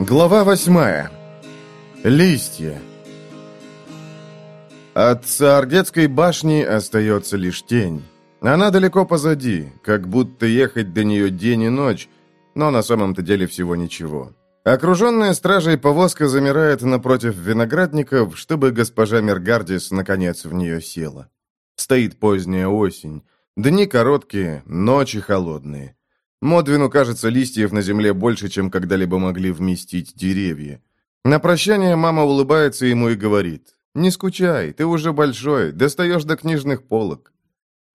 Глава восьмая. Листья. От Саардетской башни остается лишь тень. Она далеко позади, как будто ехать до нее день и ночь, но на самом-то деле всего ничего. Окруженная стражей повозка замирает напротив виноградников, чтобы госпожа Мергардис наконец в нее села. Стоит поздняя осень. Дни короткие, ночи холодные. Модвину кажется, листьев на земле больше, чем когда-либо могли вместить деревья. На прощание мама улыбается ему и говорит, «Не скучай, ты уже большой, достаешь до книжных полок».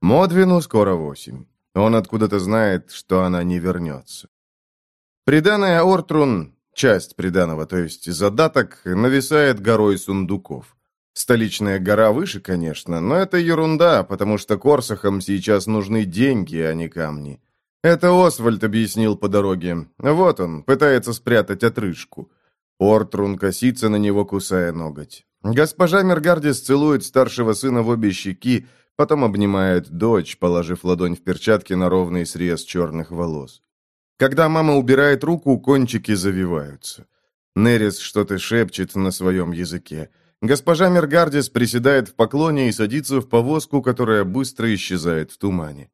Модвину скоро восемь. Он откуда-то знает, что она не вернется. Приданная Ортрун, часть приданого, то есть задаток, нависает горой сундуков. Столичная гора выше, конечно, но это ерунда, потому что Корсахам сейчас нужны деньги, а не камни. Это Освальд объяснил по дороге. Вот он, пытается спрятать отрыжку. Ортрун косится на него, кусая ноготь. Госпожа Мергардис целует старшего сына в обе щеки, потом обнимает дочь, положив ладонь в перчатки на ровный срез черных волос. Когда мама убирает руку, кончики завиваются. Нерис что-то шепчет на своем языке. Госпожа Мергардис приседает в поклоне и садится в повозку, которая быстро исчезает в тумане.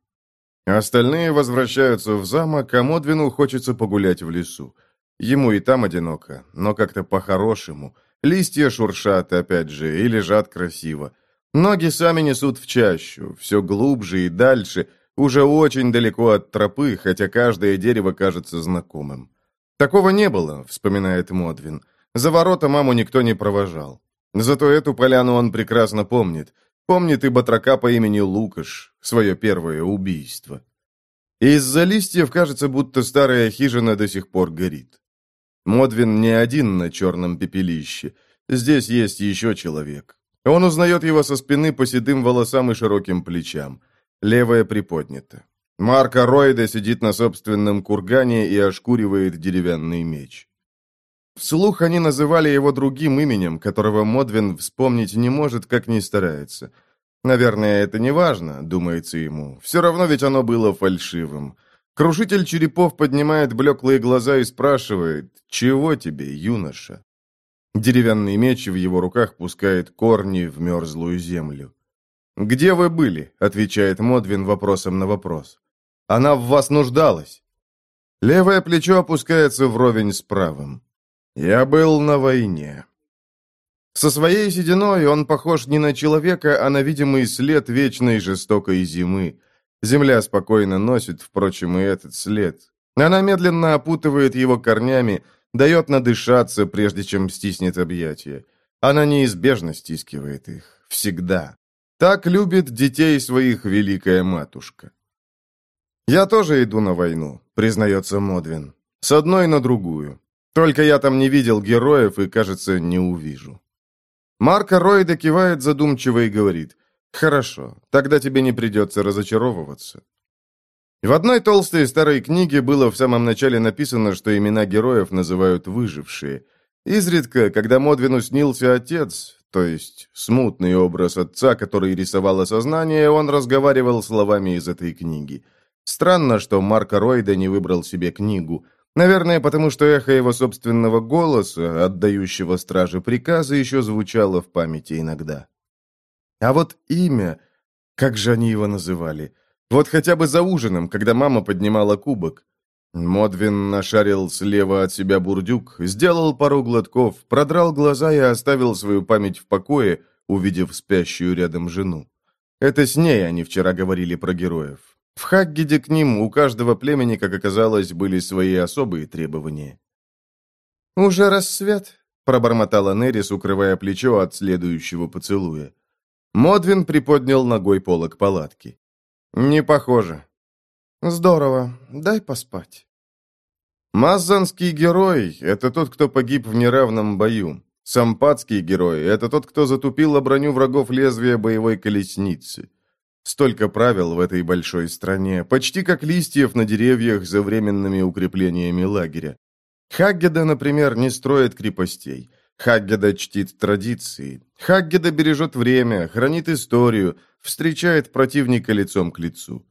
Остальные возвращаются в замок, а Модвину хочется погулять в лесу. Ему и там одиноко, но как-то по-хорошему. Листья шуршат, опять же, и лежат красиво. Ноги сами несут в чащу, все глубже и дальше, уже очень далеко от тропы, хотя каждое дерево кажется знакомым. «Такого не было», — вспоминает Модвин. «За ворота маму никто не провожал. Зато эту поляну он прекрасно помнит. Помнит и батрака по имени Лукаш, свое первое убийство. Из-за листьев кажется, будто старая хижина до сих пор горит. Модвин не один на черном пепелище. Здесь есть еще человек. Он узнает его со спины по седым волосам и широким плечам. Левая приподнята. Марка Ройда сидит на собственном кургане и ошкуривает деревянный меч. Вслух они называли его другим именем, которого Модвин вспомнить не может, как ни старается. Наверное, это не важно, думается ему. Все равно ведь оно было фальшивым. Крушитель черепов поднимает блеклые глаза и спрашивает, «Чего тебе, юноша?» Деревянный меч в его руках пускает корни в мерзлую землю. «Где вы были?» — отвечает Модвин вопросом на вопрос. «Она в вас нуждалась». Левое плечо опускается вровень с правым. Я был на войне. Со своей сединой он похож не на человека, а на видимый след вечной жестокой зимы. Земля спокойно носит, впрочем, и этот след. Она медленно опутывает его корнями, дает надышаться, прежде чем стиснет объятия. Она неизбежно стискивает их. Всегда. Так любит детей своих великая матушка. «Я тоже иду на войну», — признается Модвин. «С одной на другую. Только я там не видел героев и, кажется, не увижу. Марко Ройда кивает задумчиво и говорит, «Хорошо, тогда тебе не придется разочаровываться». В одной толстой старой книге было в самом начале написано, что имена героев называют «выжившие». Изредка, когда Модвину снился отец, то есть смутный образ отца, который рисовало сознание, он разговаривал словами из этой книги. Странно, что Марко Ройда не выбрал себе книгу – Наверное, потому что эхо его собственного голоса, отдающего страже приказы, еще звучало в памяти иногда. А вот имя, как же они его называли? Вот хотя бы за ужином, когда мама поднимала кубок. Модвин нашарил слева от себя бурдюк, сделал пару глотков, продрал глаза и оставил свою память в покое, увидев спящую рядом жену. Это с ней они вчера говорили про героев. В Хаггиде к ним у каждого племени, как оказалось, были свои особые требования. «Уже рассвет», — пробормотала Нерис, укрывая плечо от следующего поцелуя. Модвин приподнял ногой полок палатки. «Не похоже». «Здорово. Дай поспать». Маззанский герой — это тот, кто погиб в неравном бою. Сампатский герой — это тот, кто затупил броню врагов лезвия боевой колесницы. Столько правил в этой большой стране, почти как листьев на деревьях за временными укреплениями лагеря. Хаггеда, например, не строит крепостей. Хаггеда чтит традиции. Хаггеда бережет время, хранит историю, встречает противника лицом к лицу.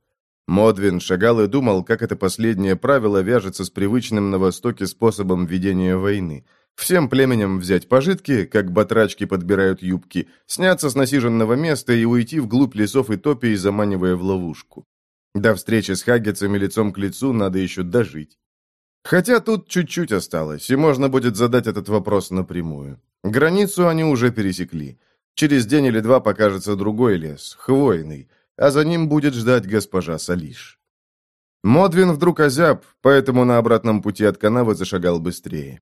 Модвин шагал и думал, как это последнее правило вяжется с привычным на Востоке способом ведения войны. Всем племеням взять пожитки, как батрачки подбирают юбки, сняться с насиженного места и уйти вглубь лесов и топий, заманивая в ловушку. До встречи с хаггетсами лицом к лицу надо еще дожить. Хотя тут чуть-чуть осталось, и можно будет задать этот вопрос напрямую. Границу они уже пересекли. Через день или два покажется другой лес, хвойный, а за ним будет ждать госпожа Салиш. Модвин вдруг озяб, поэтому на обратном пути от канавы зашагал быстрее.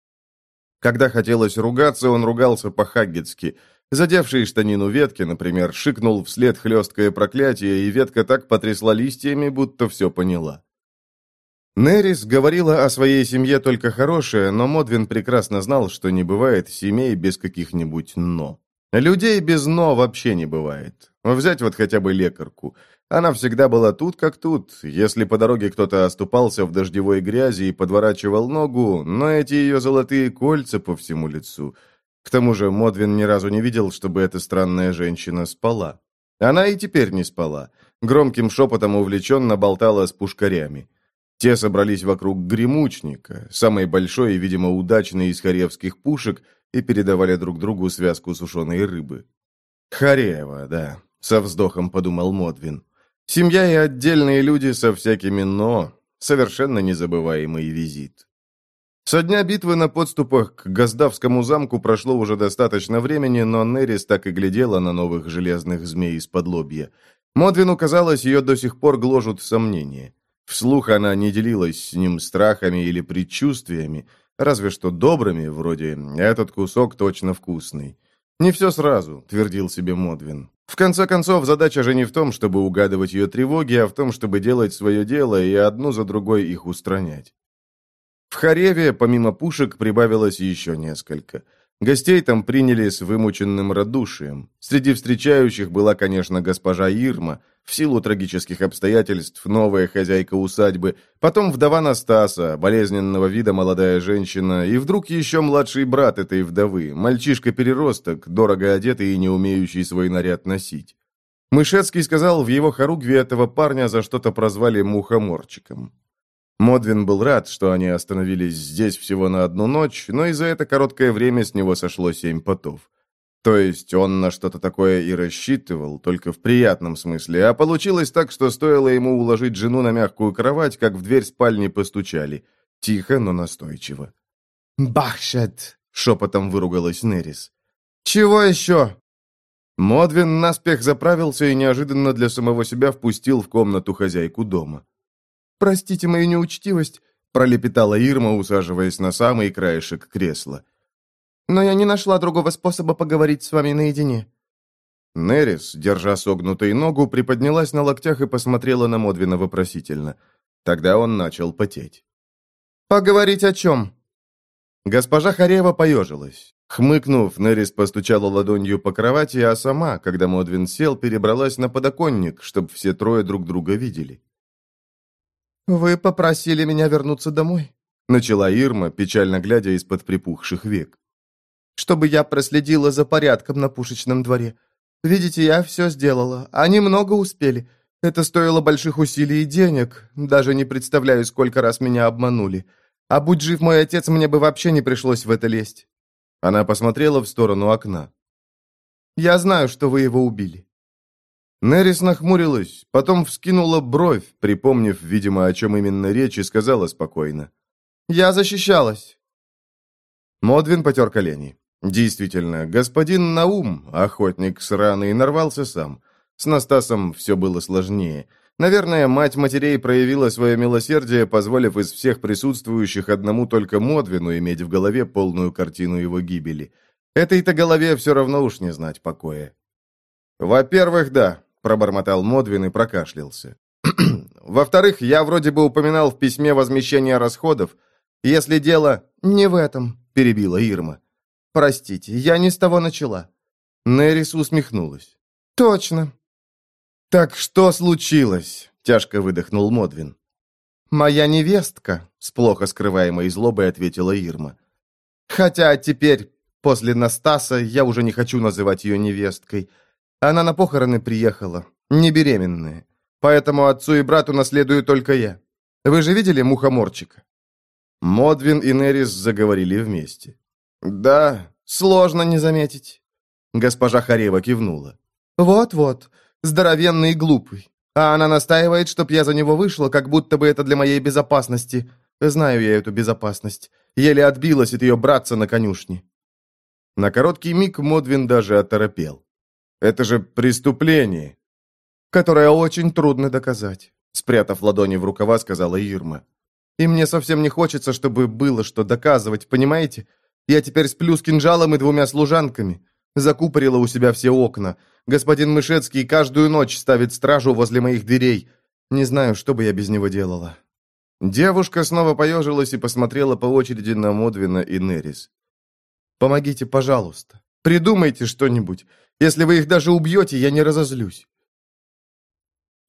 Когда хотелось ругаться, он ругался по-хаггетски. Задевший штанину ветки, например, шикнул вслед хлесткое проклятие, и ветка так потрясла листьями, будто все поняла. Нерис говорила о своей семье только хорошее, но Модвин прекрасно знал, что не бывает семей без каких-нибудь «но». Людей без «но» вообще не бывает. Взять вот хотя бы лекарку. Она всегда была тут как тут. Если по дороге кто-то оступался в дождевой грязи и подворачивал ногу, но эти ее золотые кольца по всему лицу. К тому же Модвин ни разу не видел, чтобы эта странная женщина спала. Она и теперь не спала. Громким шепотом увлеченно болтала с пушкарями. Те собрались вокруг гремучника, самой большой и, видимо, удачной из харевских пушек, и передавали друг другу связку сушеной рыбы. «Харева, да», — со вздохом подумал Модвин. «Семья и отдельные люди со всякими «но» — совершенно незабываемый визит». Со дня битвы на подступах к Газдавскому замку прошло уже достаточно времени, но Нерис так и глядела на новых железных змей из-под лобья. Модвину казалось, ее до сих пор гложут сомнения. Вслух она не делилась с ним страхами или предчувствиями, разве что добрыми, вроде «этот кусок точно вкусный». «Не все сразу», — твердил себе Модвин. В конце концов, задача же не в том, чтобы угадывать ее тревоги, а в том, чтобы делать свое дело и одну за другой их устранять. В Хареве, помимо пушек, прибавилось еще несколько — Гостей там приняли с вымученным радушием. Среди встречающих была, конечно, госпожа Ирма, в силу трагических обстоятельств новая хозяйка усадьбы, потом вдова Настаса, болезненного вида молодая женщина, и вдруг еще младший брат этой вдовы, мальчишка-переросток, дорого одетый и не умеющий свой наряд носить. Мышецкий сказал, в его хоругве этого парня за что-то прозвали мухоморчиком. Модвин был рад, что они остановились здесь всего на одну ночь, но и за это короткое время с него сошло семь потов. То есть он на что-то такое и рассчитывал, только в приятном смысле, а получилось так, что стоило ему уложить жену на мягкую кровать, как в дверь спальни постучали. Тихо, но настойчиво. «Бахшет!» — шепотом выругалась Нерис. «Чего еще?» Модвин наспех заправился и неожиданно для самого себя впустил в комнату хозяйку дома. «Простите мою неучтивость», — пролепетала Ирма, усаживаясь на самый краешек кресла. «Но я не нашла другого способа поговорить с вами наедине». Нерис, держа согнутой ногу, приподнялась на локтях и посмотрела на Модвина вопросительно. Тогда он начал потеть. «Поговорить о чем?» Госпожа Харева поежилась. Хмыкнув, Нерис постучала ладонью по кровати, а сама, когда Модвин сел, перебралась на подоконник, чтобы все трое друг друга видели. «Вы попросили меня вернуться домой», — начала Ирма, печально глядя из-под припухших век. «Чтобы я проследила за порядком на пушечном дворе. Видите, я все сделала. Они много успели. Это стоило больших усилий и денег. Даже не представляю, сколько раз меня обманули. А будь жив мой отец, мне бы вообще не пришлось в это лезть». Она посмотрела в сторону окна. «Я знаю, что вы его убили. Нерис нахмурилась, потом вскинула бровь, припомнив, видимо, о чем именно речь, и сказала спокойно. «Я защищалась». Модвин потер колени. Действительно, господин Наум, охотник с раной, нарвался сам. С Настасом все было сложнее. Наверное, мать матерей проявила свое милосердие, позволив из всех присутствующих одному только Модвину иметь в голове полную картину его гибели. Этой-то голове все равно уж не знать покоя. «Во-первых, да», пробормотал Модвин и прокашлялся. «Во-вторых, я вроде бы упоминал в письме возмещение расходов. Если дело...» «Не в этом», — перебила Ирма. «Простите, я не с того начала». Нерис усмехнулась. «Точно». «Так что случилось?» — тяжко выдохнул Модвин. «Моя невестка», — с плохо скрываемой злобой ответила Ирма. «Хотя теперь, после Настаса, я уже не хочу называть ее невесткой. Она на похороны приехала, не беременная. Поэтому отцу и брату наследую только я. Вы же видели мухоморчика?» Модвин и Нерис заговорили вместе. «Да, сложно не заметить». Госпожа Харева кивнула. «Вот-вот, здоровенный и глупый. А она настаивает, чтоб я за него вышла, как будто бы это для моей безопасности. Знаю я эту безопасность. Еле отбилась от ее братца на конюшне». На короткий миг Модвин даже оторопел. «Это же преступление!» «Которое очень трудно доказать», — спрятав ладони в рукава, сказала Ирма. «И мне совсем не хочется, чтобы было что доказывать, понимаете? Я теперь сплю с кинжалом и двумя служанками. Закупорила у себя все окна. Господин Мышецкий каждую ночь ставит стражу возле моих дверей. Не знаю, что бы я без него делала». Девушка снова поежилась и посмотрела по очереди на Модвина и Нерис. «Помогите, пожалуйста. Придумайте что-нибудь. Если вы их даже убьете, я не разозлюсь».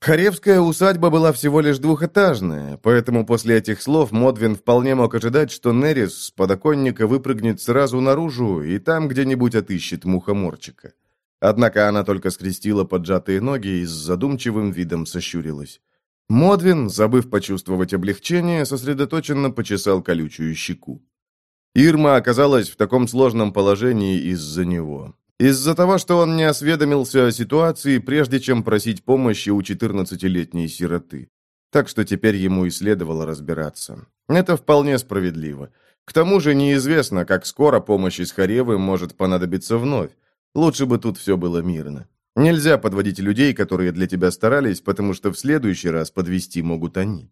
Харевская усадьба была всего лишь двухэтажная, поэтому после этих слов Модвин вполне мог ожидать, что Нерис с подоконника выпрыгнет сразу наружу и там где-нибудь отыщет мухоморчика. Однако она только скрестила поджатые ноги и с задумчивым видом сощурилась. Модвин, забыв почувствовать облегчение, сосредоточенно почесал колючую щеку. Ирма оказалась в таком сложном положении из-за него. Из-за того, что он не осведомился о ситуации, прежде чем просить помощи у 14-летней сироты. Так что теперь ему и следовало разбираться. Это вполне справедливо. К тому же неизвестно, как скоро помощь из Харевы может понадобиться вновь. Лучше бы тут все было мирно. Нельзя подводить людей, которые для тебя старались, потому что в следующий раз подвести могут они.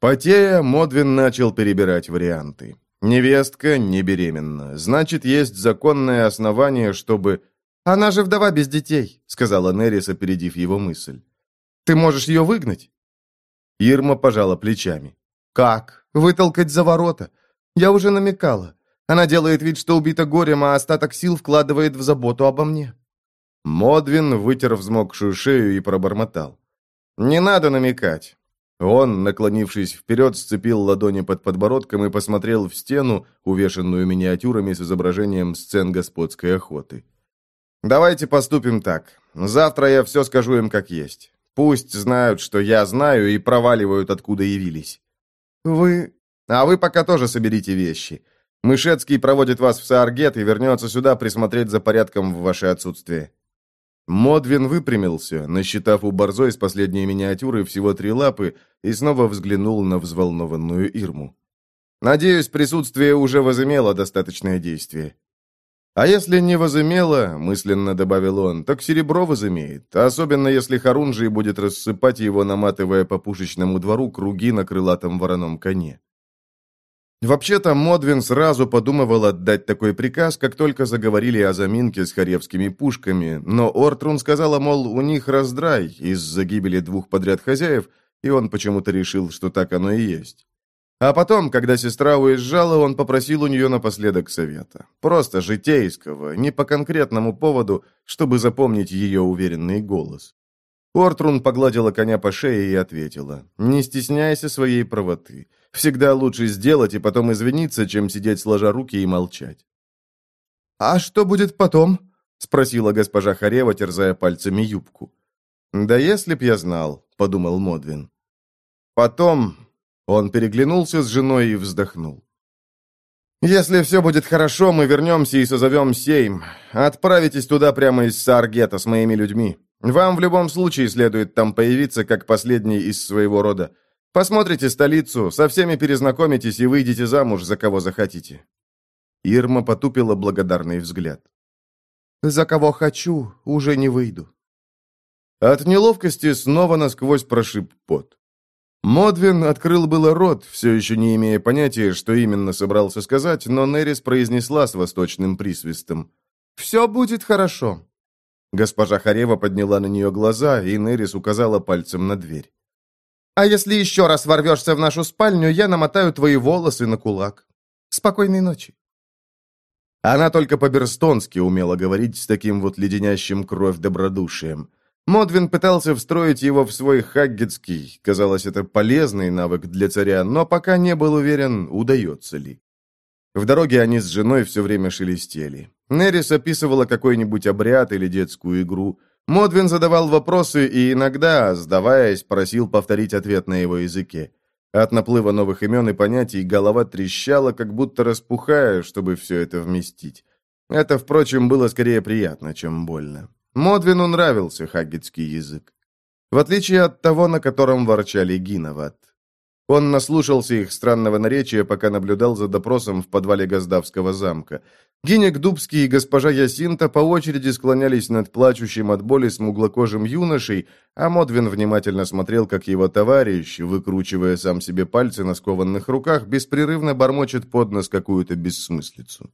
Потея, Модвин начал перебирать варианты. Невестка не беременна. Значит, есть законное основание, чтобы... «Она же вдова без детей», — сказала Нерис, опередив его мысль. «Ты можешь ее выгнать?» Ирма пожала плечами. «Как? Вытолкать за ворота? Я уже намекала. Она делает вид, что убита горем, а остаток сил вкладывает в заботу обо мне». Модвин вытер взмокшую шею и пробормотал. «Не надо намекать. Он, наклонившись вперед, сцепил ладони под подбородком и посмотрел в стену, увешанную миниатюрами с изображением сцен господской охоты. «Давайте поступим так. Завтра я все скажу им как есть. Пусть знают, что я знаю, и проваливают, откуда явились». «Вы...» «А вы пока тоже соберите вещи. Мышецкий проводит вас в Сааргет и вернется сюда присмотреть за порядком в ваше отсутствие». Модвин выпрямился, насчитав у борзой с последней миниатюры всего три лапы, и снова взглянул на взволнованную Ирму. «Надеюсь, присутствие уже возымело достаточное действие». «А если не возымело, — мысленно добавил он, — так серебро возымеет, особенно если Харунжий будет рассыпать его, наматывая по пушечному двору круги на крылатом вороном коне». Вообще-то Модвин сразу подумывал отдать такой приказ, как только заговорили о заминке с харевскими пушками, но Ортрун сказала, мол, у них раздрай из-за гибели двух подряд хозяев, и он почему-то решил, что так оно и есть. А потом, когда сестра уезжала, он попросил у нее напоследок совета. Просто житейского, не по конкретному поводу, чтобы запомнить ее уверенный голос. Ортрун погладила коня по шее и ответила, «Не стесняйся своей правоты». Всегда лучше сделать и потом извиниться, чем сидеть сложа руки и молчать. «А что будет потом?» — спросила госпожа Харева, терзая пальцами юбку. «Да если б я знал», — подумал Модвин. Потом он переглянулся с женой и вздохнул. «Если все будет хорошо, мы вернемся и созовем Сейм. Отправитесь туда прямо из Саргета с моими людьми. Вам в любом случае следует там появиться, как последний из своего рода. Посмотрите столицу, со всеми перезнакомитесь и выйдете замуж, за кого захотите». Ирма потупила благодарный взгляд. «За кого хочу, уже не выйду». От неловкости снова насквозь прошиб пот. Модвин открыл было рот, все еще не имея понятия, что именно собрался сказать, но Нерис произнесла с восточным присвистом. «Все будет хорошо». Госпожа Харева подняла на нее глаза, и Нерис указала пальцем на дверь. А если еще раз ворвешься в нашу спальню, я намотаю твои волосы на кулак. Спокойной ночи». Она только по-берстонски умела говорить с таким вот леденящим кровь добродушием. Модвин пытался встроить его в свой хаггетский, казалось, это полезный навык для царя, но пока не был уверен, удается ли. В дороге они с женой все время шелестели. Нерис описывала какой-нибудь обряд или детскую игру. Модвин задавал вопросы и иногда, сдаваясь, просил повторить ответ на его языке. От наплыва новых имен и понятий голова трещала, как будто распухая, чтобы все это вместить. Это, впрочем, было скорее приятно, чем больно. Модвину нравился хаггетский язык. В отличие от того, на котором ворчали Гиноват. Он наслушался их странного наречия, пока наблюдал за допросом в подвале Газдавского замка. Гинек Дубский и госпожа Ясинта по очереди склонялись над плачущим от боли смуглокожим юношей, а Модвин внимательно смотрел, как его товарищ, выкручивая сам себе пальцы на скованных руках, беспрерывно бормочет под нос какую-то бессмыслицу.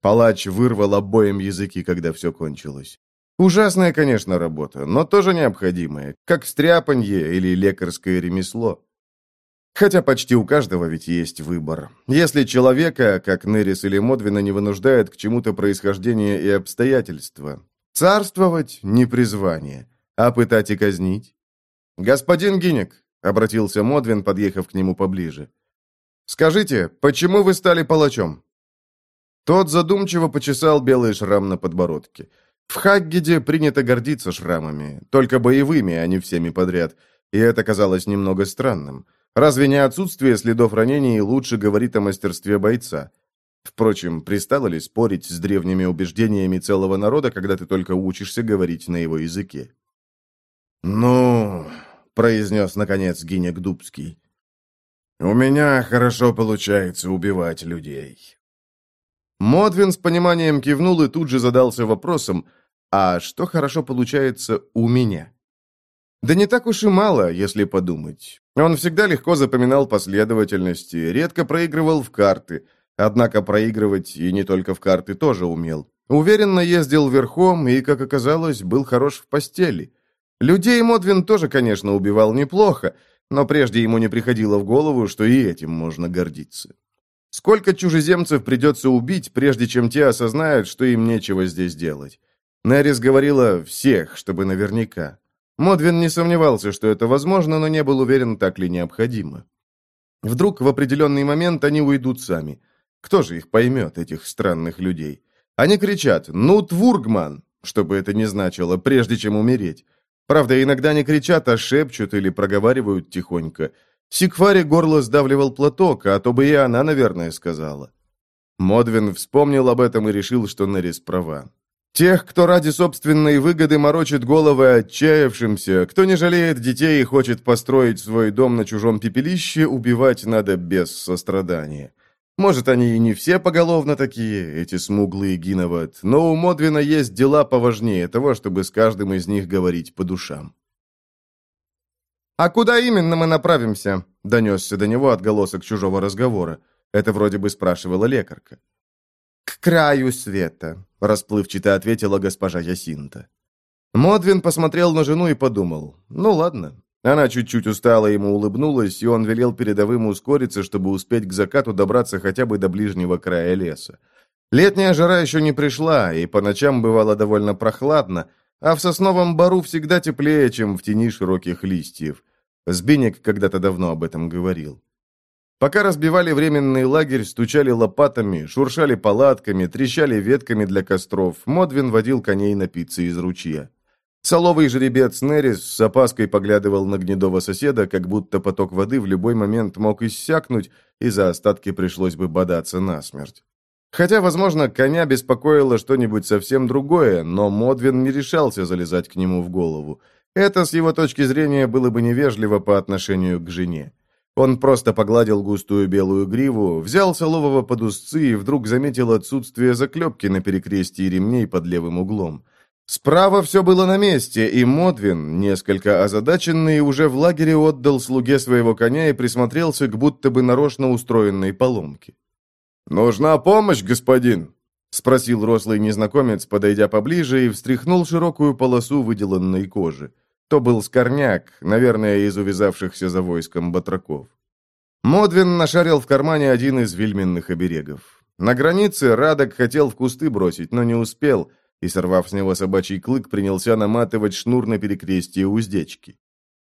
Палач вырвал обоим языки, когда все кончилось. Ужасная, конечно, работа, но тоже необходимая, как стряпанье или лекарское ремесло. Хотя почти у каждого ведь есть выбор. Если человека, как Нерис или Модвина, не вынуждает к чему-то происхождение и обстоятельства. Царствовать – не призвание, а пытать и казнить. «Господин Гинек», — обратился Модвин, подъехав к нему поближе, — «скажите, почему вы стали палачом?» Тот задумчиво почесал белый шрам на подбородке. В Хаггиде принято гордиться шрамами, только боевыми, а не всеми подряд, и это казалось немного странным. Разве не отсутствие следов ранений лучше говорит о мастерстве бойца? Впрочем, пристало ли спорить с древними убеждениями целого народа, когда ты только учишься говорить на его языке? «Ну...» — произнес, наконец, Гинек Дубский. «У меня хорошо получается убивать людей». Модвин с пониманием кивнул и тут же задался вопросом, а что хорошо получается у меня? Да не так уж и мало, если подумать. Он всегда легко запоминал последовательности, редко проигрывал в карты, однако проигрывать и не только в карты тоже умел. Уверенно ездил верхом и, как оказалось, был хорош в постели. Людей Модвин тоже, конечно, убивал неплохо, но прежде ему не приходило в голову, что и этим можно гордиться. Сколько чужеземцев придется убить, прежде чем те осознают, что им нечего здесь делать? Нерис говорила «всех», чтобы наверняка. Модвин не сомневался, что это возможно, но не был уверен, так ли необходимо. Вдруг в определенный момент они уйдут сами. Кто же их поймет, этих странных людей? Они кричат «Ну, Твургман!», что бы это ни значило, прежде чем умереть. Правда, иногда не кричат, а шепчут или проговаривают тихонько – Сикфаре горло сдавливал платок, а то бы и она, наверное, сказала. Модвин вспомнил об этом и решил, что Нерис права. Тех, кто ради собственной выгоды морочит головы отчаявшимся, кто не жалеет детей и хочет построить свой дом на чужом пепелище, убивать надо без сострадания. Может, они и не все поголовно такие, эти смуглые Гиноват, но у Модвина есть дела поважнее того, чтобы с каждым из них говорить по душам. «А куда именно мы направимся?» — донесся до него отголосок чужого разговора. Это вроде бы спрашивала лекарка. «К краю света», — расплывчато ответила госпожа Ясинта. Модвин посмотрел на жену и подумал. «Ну ладно». Она чуть-чуть устала, ему улыбнулась, и он велел передовым ускориться, чтобы успеть к закату добраться хотя бы до ближнего края леса. Летняя жара еще не пришла, и по ночам бывало довольно прохладно, а в сосновом бару всегда теплее, чем в тени широких листьев. Сбинек когда-то давно об этом говорил. Пока разбивали временный лагерь, стучали лопатами, шуршали палатками, трещали ветками для костров, Модвин водил коней напиться из ручья. Соловый жеребец Нерис с опаской поглядывал на гнедого соседа, как будто поток воды в любой момент мог иссякнуть, и за остатки пришлось бы бодаться насмерть. Хотя, возможно, коня беспокоило что-нибудь совсем другое, но Модвин не решался залезать к нему в голову. Это, с его точки зрения, было бы невежливо по отношению к жене. Он просто погладил густую белую гриву, взял солового под узцы и вдруг заметил отсутствие заклепки на перекрестии ремней под левым углом. Справа все было на месте, и Модвин, несколько озадаченный, уже в лагере отдал слуге своего коня и присмотрелся к будто бы нарочно устроенной поломке. «Нужна помощь, господин?» — спросил рослый незнакомец, подойдя поближе, и встряхнул широкую полосу выделанной кожи. То был скорняк, наверное, из увязавшихся за войском батраков. Модвин нашарил в кармане один из вильменных оберегов. На границе Радок хотел в кусты бросить, но не успел, и, сорвав с него собачий клык, принялся наматывать шнур на перекрестие уздечки.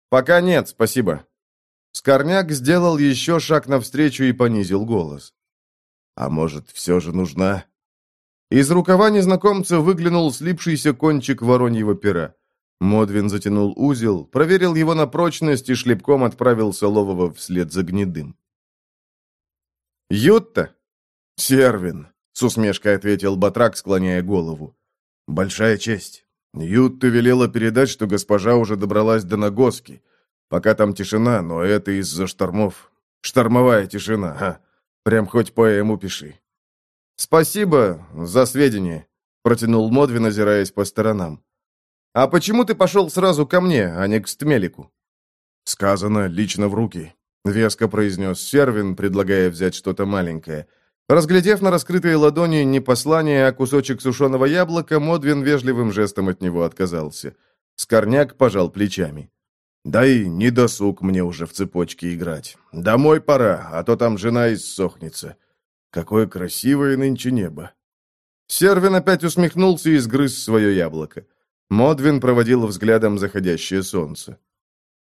«Пока нет, спасибо». Скорняк сделал еще шаг навстречу и понизил голос. «А может, все же нужна?» Из рукава незнакомца выглянул слипшийся кончик вороньего пера. Модвин затянул узел, проверил его на прочность и шлепком отправил Солового вслед за гнедым. «Ютта?» «Сервин», — с усмешкой ответил Батрак, склоняя голову. «Большая честь. Ютта велела передать, что госпожа уже добралась до Нагоски. Пока там тишина, но это из-за штормов. Штормовая тишина, а. Прям хоть поэму пиши». «Спасибо за сведения», — протянул Модвин, озираясь по сторонам. «А почему ты пошел сразу ко мне, а не к Стмелику?» «Сказано лично в руки», — веско произнес Сервин, предлагая взять что-то маленькое. Разглядев на раскрытой ладони не послание, а кусочек сушеного яблока, Модвин вежливым жестом от него отказался. Скорняк пожал плечами. «Да и не досуг мне уже в цепочке играть. Домой пора, а то там жена иссохнется. Какое красивое нынче небо!» Сервин опять усмехнулся и сгрыз свое яблоко. Модвин проводил взглядом заходящее солнце.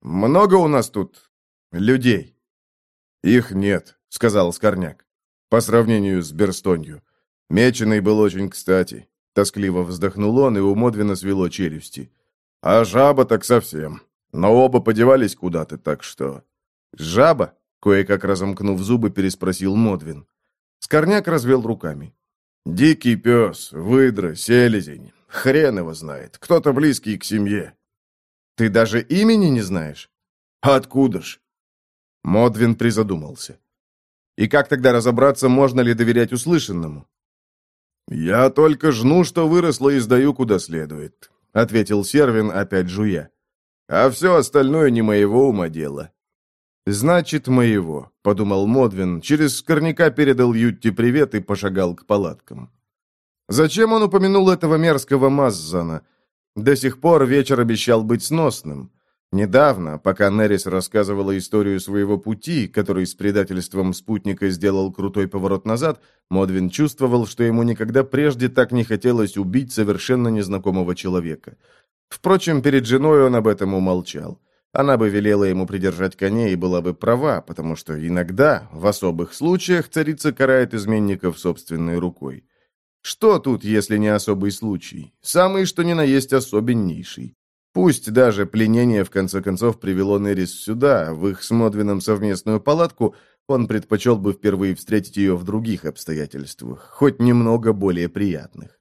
«Много у нас тут людей?» «Их нет», — сказал Скорняк. «По сравнению с Берстонью. Меченый был очень кстати». Тоскливо вздохнул он, и у Модвина свело челюсти. «А жаба так совсем. Но оба подевались куда-то, так что...» «Жаба?» — кое-как разомкнув зубы, переспросил Модвин. Скорняк развел руками. «Дикий пес, выдра, селезень. Хрен его знает. Кто-то близкий к семье. Ты даже имени не знаешь? Откуда ж? Модвин призадумался. И как тогда разобраться, можно ли доверять услышанному? «Я только жну, что выросло и сдаю куда следует», — ответил Сервин, опять жуя. «А все остальное не моего ума дело». «Значит, моего», — подумал Модвин, через скорняка передал Ютти привет и пошагал к палаткам. Зачем он упомянул этого мерзкого Маззана? До сих пор вечер обещал быть сносным. Недавно, пока Нерис рассказывала историю своего пути, который с предательством спутника сделал крутой поворот назад, Модвин чувствовал, что ему никогда прежде так не хотелось убить совершенно незнакомого человека. Впрочем, перед женой он об этом умолчал. Она бы велела ему придержать коней и была бы права, потому что иногда, в особых случаях, царица карает изменников собственной рукой. Что тут, если не особый случай? Самый, что ни на есть, особеннейший. Пусть даже пленение, в конце концов, привело Нерис сюда, в их с Модвином совместную палатку, он предпочел бы впервые встретить ее в других обстоятельствах, хоть немного более приятных.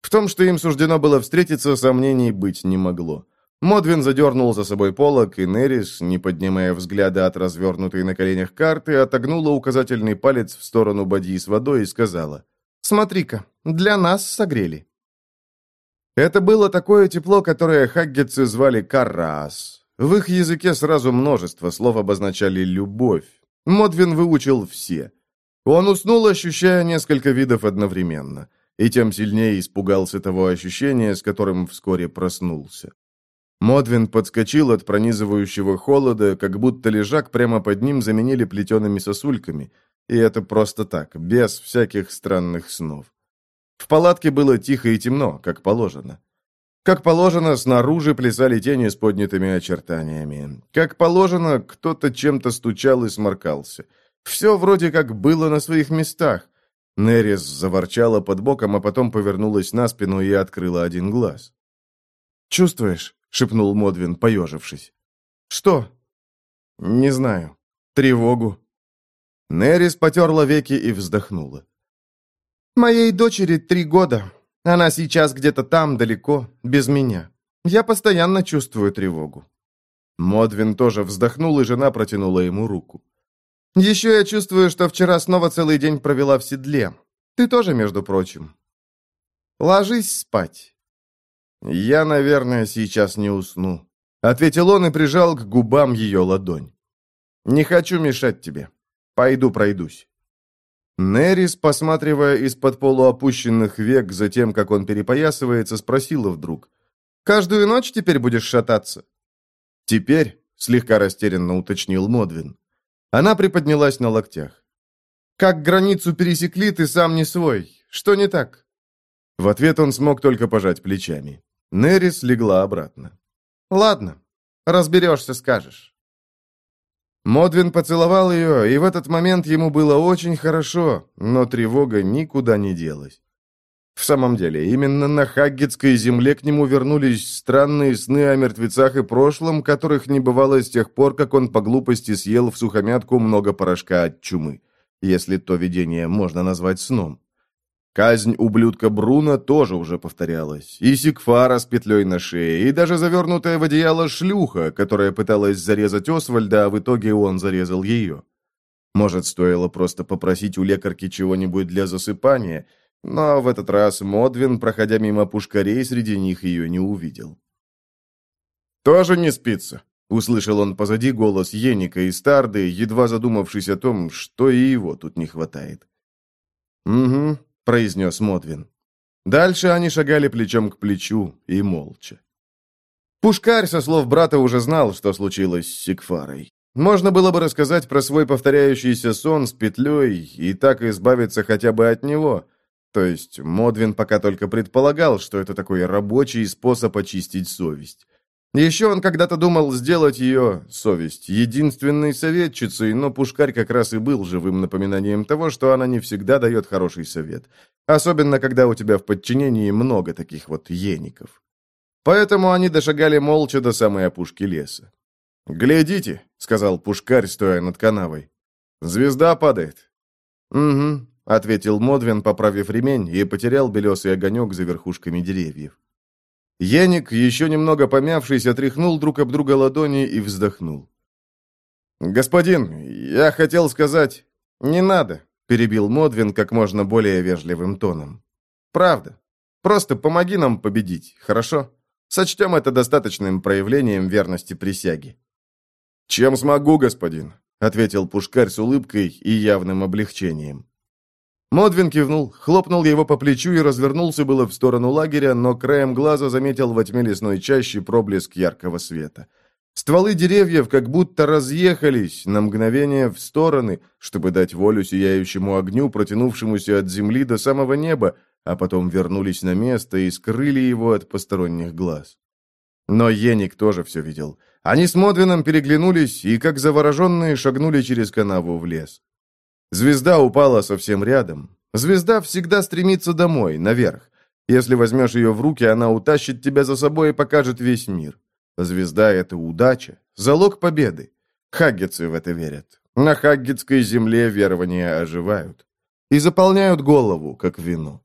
В том, что им суждено было встретиться, сомнений быть не могло. Модвин задернул за собой полок, и Нерис, не поднимая взгляда от развернутой на коленях карты, отогнула указательный палец в сторону бадьи с водой и сказала Смотри-ка, для нас согрели». Это было такое тепло, которое хаггетцы звали «караас». В их языке сразу множество слов обозначали «любовь». Модвин выучил все. Он уснул, ощущая несколько видов одновременно, и тем сильнее испугался того ощущения, с которым вскоре проснулся. Модвин подскочил от пронизывающего холода, как будто лежак прямо под ним заменили плетеными сосульками – и это просто так, без всяких странных снов. В палатке было тихо и темно, как положено. Как положено, снаружи плясали тени с поднятыми очертаниями. Как положено, кто-то чем-то стучал и сморкался. Все вроде как было на своих местах. Нерис заворчала под боком, а потом повернулась на спину и открыла один глаз. «Чувствуешь?» — шепнул Модвин, поежившись. «Что?» «Не знаю. Тревогу. Нерис потерла веки и вздохнула. «Моей дочери три года. Она сейчас где-то там, далеко, без меня. Я постоянно чувствую тревогу». Модвин тоже вздохнул, и жена протянула ему руку. «Еще я чувствую, что вчера снова целый день провела в седле. Ты тоже, между прочим. Ложись спать». «Я, наверное, сейчас не усну», — ответил он и прижал к губам ее ладонь. «Не хочу мешать тебе». Пойду пройдусь». Нерис, посматривая из-под полуопущенных век за тем, как он перепоясывается, спросила вдруг. «Каждую ночь теперь будешь шататься?» «Теперь», — слегка растерянно уточнил Модвин. Она приподнялась на локтях. «Как границу пересекли, ты сам не свой. Что не так?» В ответ он смог только пожать плечами. Нерис легла обратно. «Ладно, разберешься, скажешь». Модвин поцеловал ее, и в этот момент ему было очень хорошо, но тревога никуда не делась. В самом деле, именно на Хаггетской земле к нему вернулись странные сны о мертвецах и прошлом, которых не бывало с тех пор, как он по глупости съел в сухомятку много порошка от чумы, если то видение можно назвать сном. Казнь ублюдка Бруна тоже уже повторялась. И Сигфара с петлей на шее, и даже завернутая в одеяло шлюха, которая пыталась зарезать Освальда, а в итоге он зарезал ее. Может, стоило просто попросить у лекарки чего-нибудь для засыпания, но в этот раз Модвин, проходя мимо пушкарей, среди них ее не увидел. «Тоже не спится», — услышал он позади голос Еника и Старды, едва задумавшись о том, что и его тут не хватает. «Угу», — произнес Модвин. Дальше они шагали плечом к плечу и молча. Пушкарь, со слов брата, уже знал, что случилось с Сигфарой. Можно было бы рассказать про свой повторяющийся сон с петлей и так избавиться хотя бы от него. То есть Модвин пока только предполагал, что это такой рабочий способ очистить совесть. Еще он когда-то думал сделать ее, совесть, единственной советчицей, но Пушкарь как раз и был живым напоминанием того, что она не всегда дает хороший совет. Особенно, когда у тебя в подчинении много таких вот еников. Поэтому они дошагали молча до самой опушки леса. «Глядите», — сказал Пушкарь, стоя над канавой. «Звезда падает». «Угу», — ответил Модвин, поправив ремень, и потерял белесый огонек за верхушками деревьев. Яник, еще немного помявшись, отряхнул друг об друга ладони и вздохнул. «Господин, я хотел сказать...» «Не надо», — перебил Модвин как можно более вежливым тоном. «Правда. Просто помоги нам победить, хорошо? Сочтем это достаточным проявлением верности присяги». «Чем смогу, господин?» — ответил Пушкарь с улыбкой и явным облегчением. Модвин кивнул, хлопнул его по плечу и развернулся было в сторону лагеря, но краем глаза заметил во тьме лесной чащи проблеск яркого света. Стволы деревьев как будто разъехались на мгновение в стороны, чтобы дать волю сияющему огню, протянувшемуся от земли до самого неба, а потом вернулись на место и скрыли его от посторонних глаз. Но Еник тоже все видел — они с Модвином переглянулись и, как завороженные, шагнули через канаву в лес. Звезда упала совсем рядом. Звезда всегда стремится домой, наверх. Если возьмешь ее в руки, она утащит тебя за собой и покажет весь мир. Звезда — это удача, залог победы. Хаггетсы в это верят. На хаггетской земле верования оживают. И заполняют голову, как вино.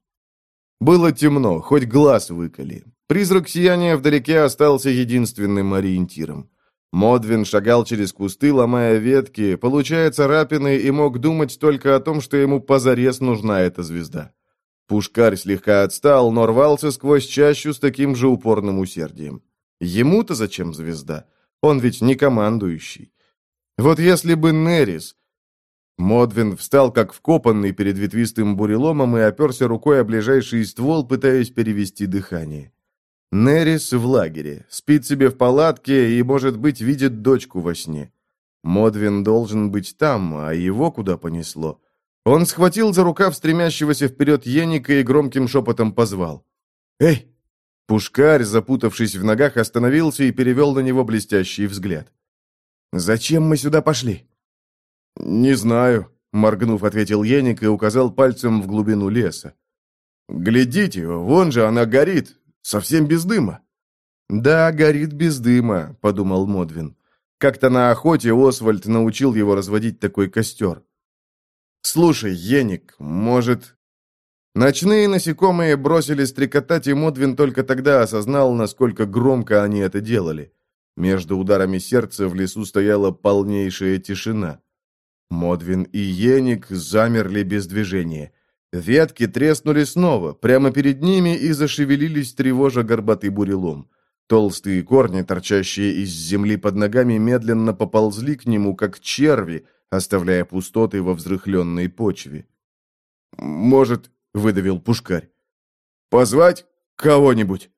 Было темно, хоть глаз выколи. Призрак сияния вдалеке остался единственным ориентиром. Модвин шагал через кусты, ломая ветки, получая царапины, и мог думать только о том, что ему позарез нужна эта звезда. Пушкарь слегка отстал, но рвался сквозь чащу с таким же упорным усердием. Ему-то зачем звезда? Он ведь не командующий. Вот если бы Нерис... Модвин встал как вкопанный перед ветвистым буреломом и оперся рукой о ближайший ствол, пытаясь перевести дыхание. Нерис в лагере, спит себе в палатке и, может быть, видит дочку во сне. Модвин должен быть там, а его куда понесло? Он схватил за рукав стремящегося вперед Еника и громким шепотом позвал. «Эй!» Пушкарь, запутавшись в ногах, остановился и перевел на него блестящий взгляд. «Зачем мы сюда пошли?» «Не знаю», — моргнув, ответил Еник и указал пальцем в глубину леса. «Глядите, вон же она горит, Совсем без дыма?» «Да, горит без дыма», — подумал Модвин. Как-то на охоте Освальд научил его разводить такой костер. «Слушай, Еник, может...» Ночные насекомые бросили стрекотать, и Модвин только тогда осознал, насколько громко они это делали. Между ударами сердца в лесу стояла полнейшая тишина. Модвин и Еник замерли без движения. Ветки треснули снова, прямо перед ними и зашевелились, тревожа горбатый бурелом. Толстые корни, торчащие из земли под ногами, медленно поползли к нему, как черви, оставляя пустоты во взрыхленной почве. «Может, — выдавил Пушкарь, — позвать кого-нибудь?»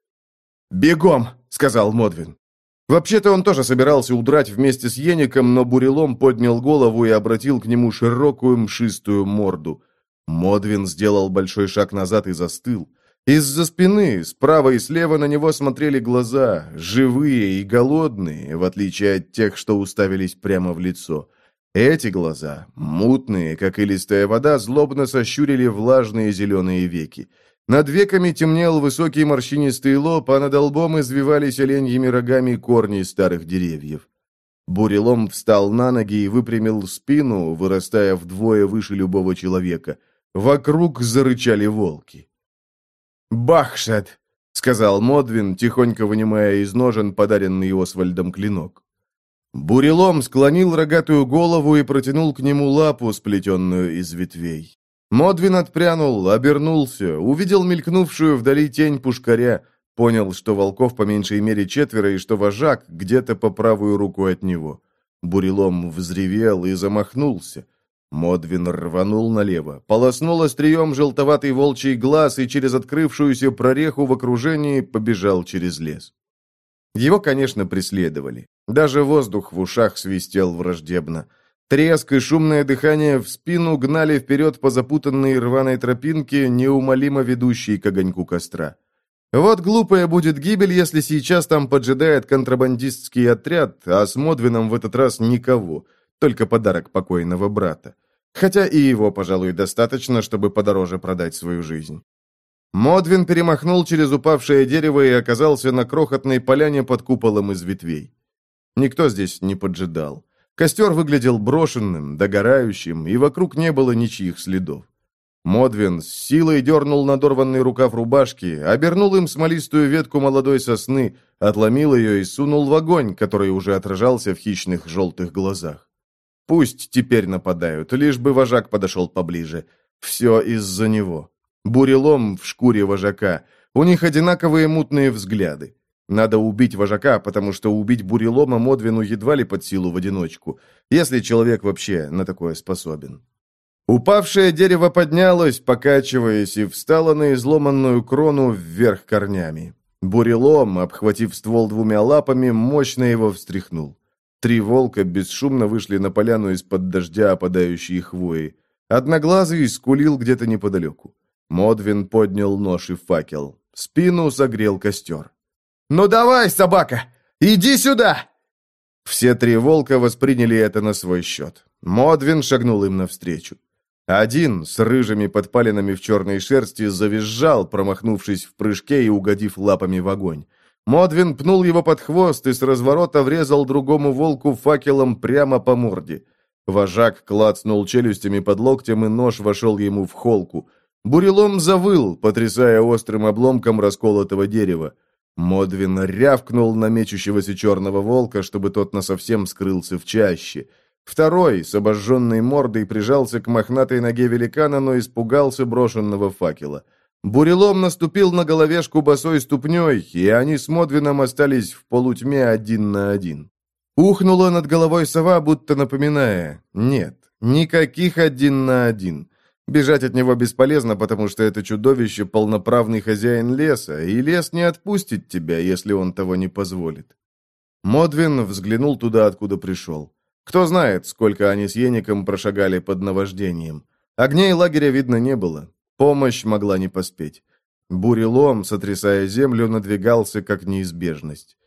«Бегом!» — сказал Модвин. Вообще-то он тоже собирался удрать вместе с Еником, но бурелом поднял голову и обратил к нему широкую мшистую морду. Модвин сделал большой шаг назад и застыл. Из-за спины, справа и слева на него смотрели глаза, живые и голодные, в отличие от тех, что уставились прямо в лицо. Эти глаза, мутные, как и листая вода, злобно сощурили влажные зеленые веки. Над веками темнел высокий морщинистый лоб, а над лбом извивались оленьими рогами корни старых деревьев. Бурелом встал на ноги и выпрямил спину, вырастая вдвое выше любого человека. Вокруг зарычали волки. «Бахшет!» — сказал Модвин, тихонько вынимая из ножен подаренный Освальдом клинок. Бурелом склонил рогатую голову и протянул к нему лапу, сплетенную из ветвей. Модвин отпрянул, обернулся, увидел мелькнувшую вдали тень пушкаря, понял, что волков по меньшей мере четверо и что вожак где-то по правую руку от него. Бурелом взревел и замахнулся. Модвин рванул налево, полоснул острием желтоватый волчий глаз и через открывшуюся прореху в окружении побежал через лес. Его, конечно, преследовали. Даже воздух в ушах свистел враждебно. Треск и шумное дыхание в спину гнали вперед по запутанной рваной тропинке, неумолимо ведущей к огоньку костра. Вот глупая будет гибель, если сейчас там поджидает контрабандистский отряд, а с Модвином в этот раз никого — только подарок покойного брата. Хотя и его, пожалуй, достаточно, чтобы подороже продать свою жизнь. Модвин перемахнул через упавшее дерево и оказался на крохотной поляне под куполом из ветвей. Никто здесь не поджидал. Костер выглядел брошенным, догорающим, и вокруг не было ничьих следов. Модвин с силой дернул надорванный рукав рубашки, обернул им смолистую ветку молодой сосны, отломил ее и сунул в огонь, который уже отражался в хищных желтых глазах. Пусть теперь нападают, лишь бы вожак подошел поближе. Все из-за него. Бурелом в шкуре вожака. У них одинаковые мутные взгляды. Надо убить вожака, потому что убить бурелома Модвину едва ли под силу в одиночку, если человек вообще на такое способен. Упавшее дерево поднялось, покачиваясь, и встало на изломанную крону вверх корнями. Бурелом, обхватив ствол двумя лапами, мощно его встряхнул. Три волка бесшумно вышли на поляну из-под дождя опадающей хвои. Одноглазый скулил где-то неподалеку. Модвин поднял нож и факел. Спину согрел костер. «Ну давай, собака! Иди сюда!» Все три волка восприняли это на свой счет. Модвин шагнул им навстречу. Один, с рыжими подпалинами в черной шерсти, завизжал, промахнувшись в прыжке и угодив лапами в огонь. Модвин пнул его под хвост и с разворота врезал другому волку факелом прямо по морде. Вожак клацнул челюстями под локтем, и нож вошел ему в холку. Бурелом завыл, потрясая острым обломком расколотого дерева. Модвин рявкнул на мечущегося черного волка, чтобы тот насовсем скрылся в чаще. Второй, с обожженной мордой, прижался к мохнатой ноге великана, но испугался брошенного факела. Бурелом наступил на головешку босой ступней, и они с Модвином остались в полутьме один на один. Ухнула над головой сова, будто напоминая, нет, никаких один на один. Бежать от него бесполезно, потому что это чудовище полноправный хозяин леса, и лес не отпустит тебя, если он того не позволит. Модвин взглянул туда, откуда пришел. Кто знает, сколько они с Еником прошагали под наваждением. Огней лагеря видно не было. Помощь могла не поспеть. Бурелом, сотрясая землю, надвигался как неизбежность.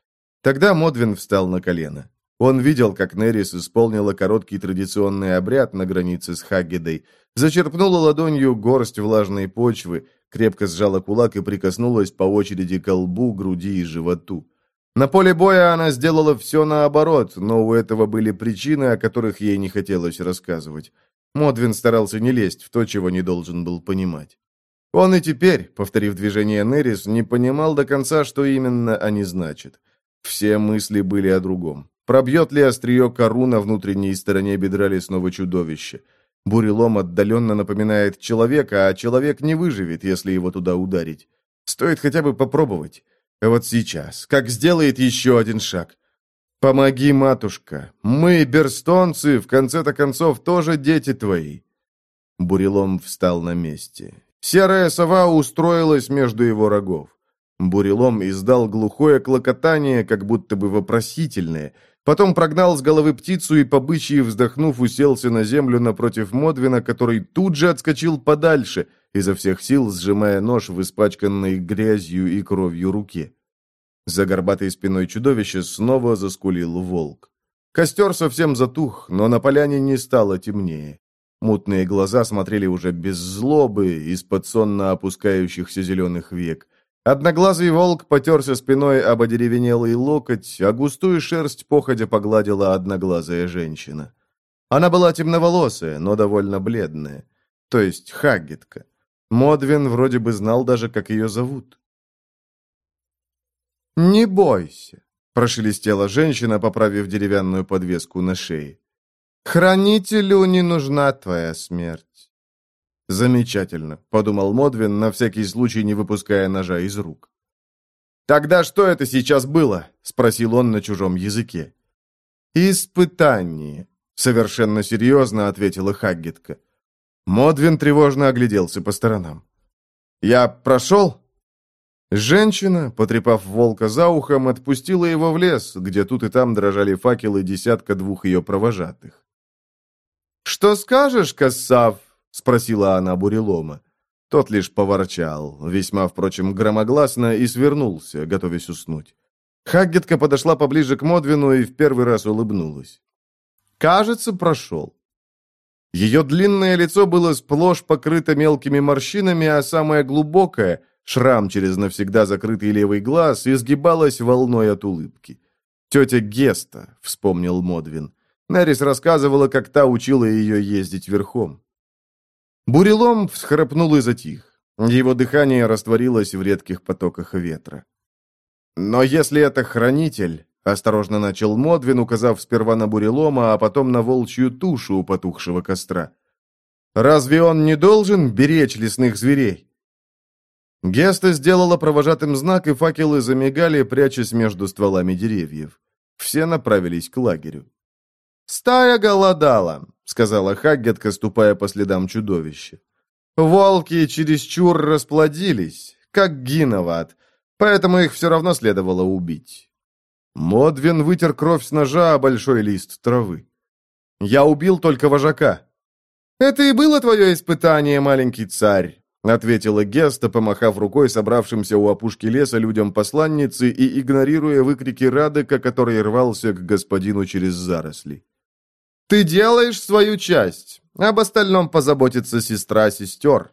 Тогда Модвин встал на колено. Он видел, как Нерис исполнила короткий традиционный обряд на границе с Хаггедой, зачерпнула ладонью горсть влажной почвы, крепко сжала кулак и прикоснулась по очереди к лбу, груди и животу. На поле боя она сделала все наоборот, но у этого были причины, о которых ей не хотелось рассказывать. Модвин старался не лезть в то, чего не должен был понимать. Он и теперь, повторив движение Нерис, не понимал до конца, что именно они значат. Все мысли были о другом. Пробьет ли острие кору на внутренней стороне бедра лесного чудовища? Бурелом отдаленно напоминает человека, а человек не выживет, если его туда ударить. Стоит хотя бы попробовать. Вот сейчас, как сделает еще один шаг, «Помоги, матушка! Мы, берстонцы, в конце-то концов, тоже дети твои!» Бурелом встал на месте. Серая сова устроилась между его рогов. Бурелом издал глухое клокотание, как будто бы вопросительное, потом прогнал с головы птицу и, побычьи вздохнув, уселся на землю напротив Модвина, который тут же отскочил подальше, изо всех сил сжимая нож в испачканной грязью и кровью руке. За горбатой спиной чудовища снова заскулил волк. Костер совсем затух, но на поляне не стало темнее. Мутные глаза смотрели уже без злобы, из-под сонно опускающихся зеленых век. Одноглазый волк потерся спиной об одеревенелый локоть, а густую шерсть походя погладила одноглазая женщина. Она была темноволосая, но довольно бледная. То есть Хаггетка. Модвин вроде бы знал даже, как ее зовут. «Не бойся», — прошелестела женщина, поправив деревянную подвеску на шее. «Хранителю не нужна твоя смерть». «Замечательно», — подумал Модвин, на всякий случай не выпуская ножа из рук. «Тогда что это сейчас было?» — спросил он на чужом языке. «Испытание», — совершенно серьезно ответила Хаггетка. Модвин тревожно огляделся по сторонам. «Я прошел?» Женщина, потрепав волка за ухом, отпустила его в лес, где тут и там дрожали факелы десятка двух ее провожатых. «Что скажешь, Кассав?» — спросила она бурелома. Тот лишь поворчал, весьма, впрочем, громогласно, и свернулся, готовясь уснуть. Хаггетка подошла поближе к Модвину и в первый раз улыбнулась. «Кажется, прошел». Ее длинное лицо было сплошь покрыто мелкими морщинами, а самое глубокое, шрам через навсегда закрытый левый глаз, изгибалось волной от улыбки. «Тетя Геста», — вспомнил Модвин. Нерис рассказывала, как та учила ее ездить верхом. Бурелом всхрапнул и затих. Его дыхание растворилось в редких потоках ветра. «Но если это хранитель...» — осторожно начал Модвин, указав сперва на бурелома, а потом на волчью тушу у потухшего костра. «Разве он не должен беречь лесных зверей?» Геста сделала провожатым знак, и факелы замигали, прячась между стволами деревьев. Все направились к лагерю. «Стая голодала», — сказала Хаггетка, ступая по следам чудовища. «Волки чересчур расплодились, как гиноват, поэтому их все равно следовало убить». Модвин вытер кровь с ножа о большой лист травы. «Я убил только вожака». «Это и было твое испытание, маленький царь», — ответила Геста, помахав рукой собравшимся у опушки леса людям посланницы и игнорируя выкрики Радека, который рвался к господину через заросли. Ты делаешь свою часть. Об остальном позаботится сестра-сестер».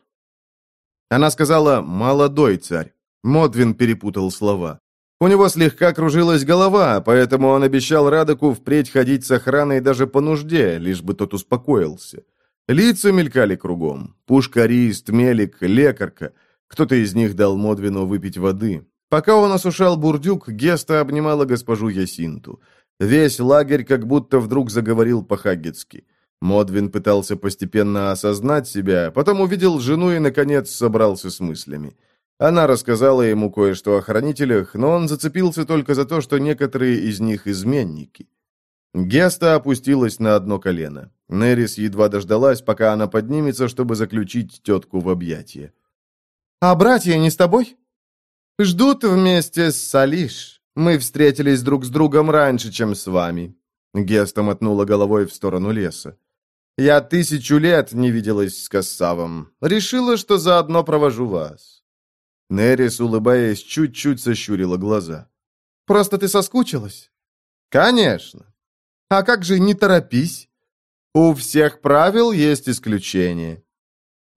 Она сказала «молодой царь». Модвин перепутал слова. У него слегка кружилась голова, поэтому он обещал Радоку впредь ходить с охраной даже по нужде, лишь бы тот успокоился. Лица мелькали кругом. Пушкарист, мелик, лекарка. Кто-то из них дал Модвину выпить воды. Пока он осушал бурдюк, Геста обнимала госпожу Ясинту. Весь лагерь как будто вдруг заговорил по-хаггетски. Модвин пытался постепенно осознать себя, потом увидел жену и, наконец, собрался с мыслями. Она рассказала ему кое-что о хранителях, но он зацепился только за то, что некоторые из них изменники. Геста опустилась на одно колено. Нерис едва дождалась, пока она поднимется, чтобы заключить тетку в объятия. «А братья не с тобой?» «Ждут вместе с Салиш», мы встретились друг с другом раньше, чем с вами». Геста мотнула головой в сторону леса. «Я тысячу лет не виделась с Кассавом. Решила, что заодно провожу вас». Нерис, улыбаясь, чуть-чуть сощурила глаза. «Просто ты соскучилась?» «Конечно. А как же не торопись? У всех правил есть исключения.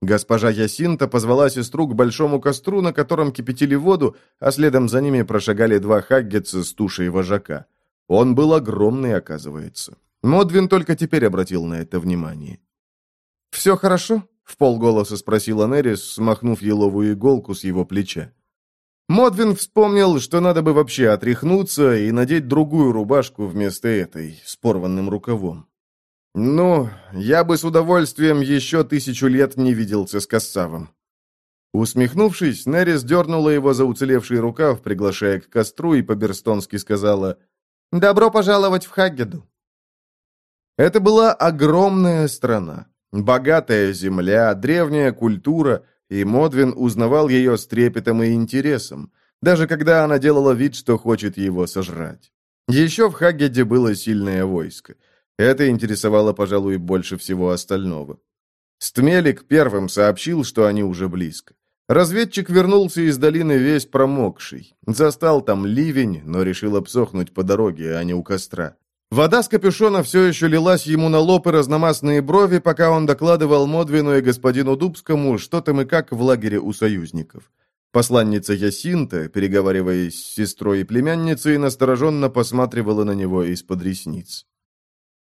Госпожа Ясинта позвала сестру к большому костру, на котором кипятили воду, а следом за ними прошагали два хаггетса с тушей вожака. Он был огромный, оказывается. Модвин только теперь обратил на это внимание. «Все хорошо?» — в полголоса спросила Нерис, смахнув еловую иголку с его плеча. Модвин вспомнил, что надо бы вообще отряхнуться и надеть другую рубашку вместо этой, с порванным рукавом. «Ну, я бы с удовольствием еще тысячу лет не виделся с Кассавом». Усмехнувшись, Нерис дернула его за уцелевший рукав, приглашая к костру, и по-берстонски сказала «Добро пожаловать в Хаггеду». Это была огромная страна, богатая земля, древняя культура, и Модвин узнавал ее с трепетом и интересом, даже когда она делала вид, что хочет его сожрать. Еще в Хаггеде было сильное войско – это интересовало, пожалуй, больше всего остального. Стмелик первым сообщил, что они уже близко. Разведчик вернулся из долины весь промокший. Застал там ливень, но решил обсохнуть по дороге, а не у костра. Вода с капюшона все еще лилась ему на лоб и разномастные брови, пока он докладывал Модвину и господину Дубскому, что там и как в лагере у союзников. Посланница Ясинта, переговариваясь с сестрой и племянницей, настороженно посматривала на него из-под ресниц.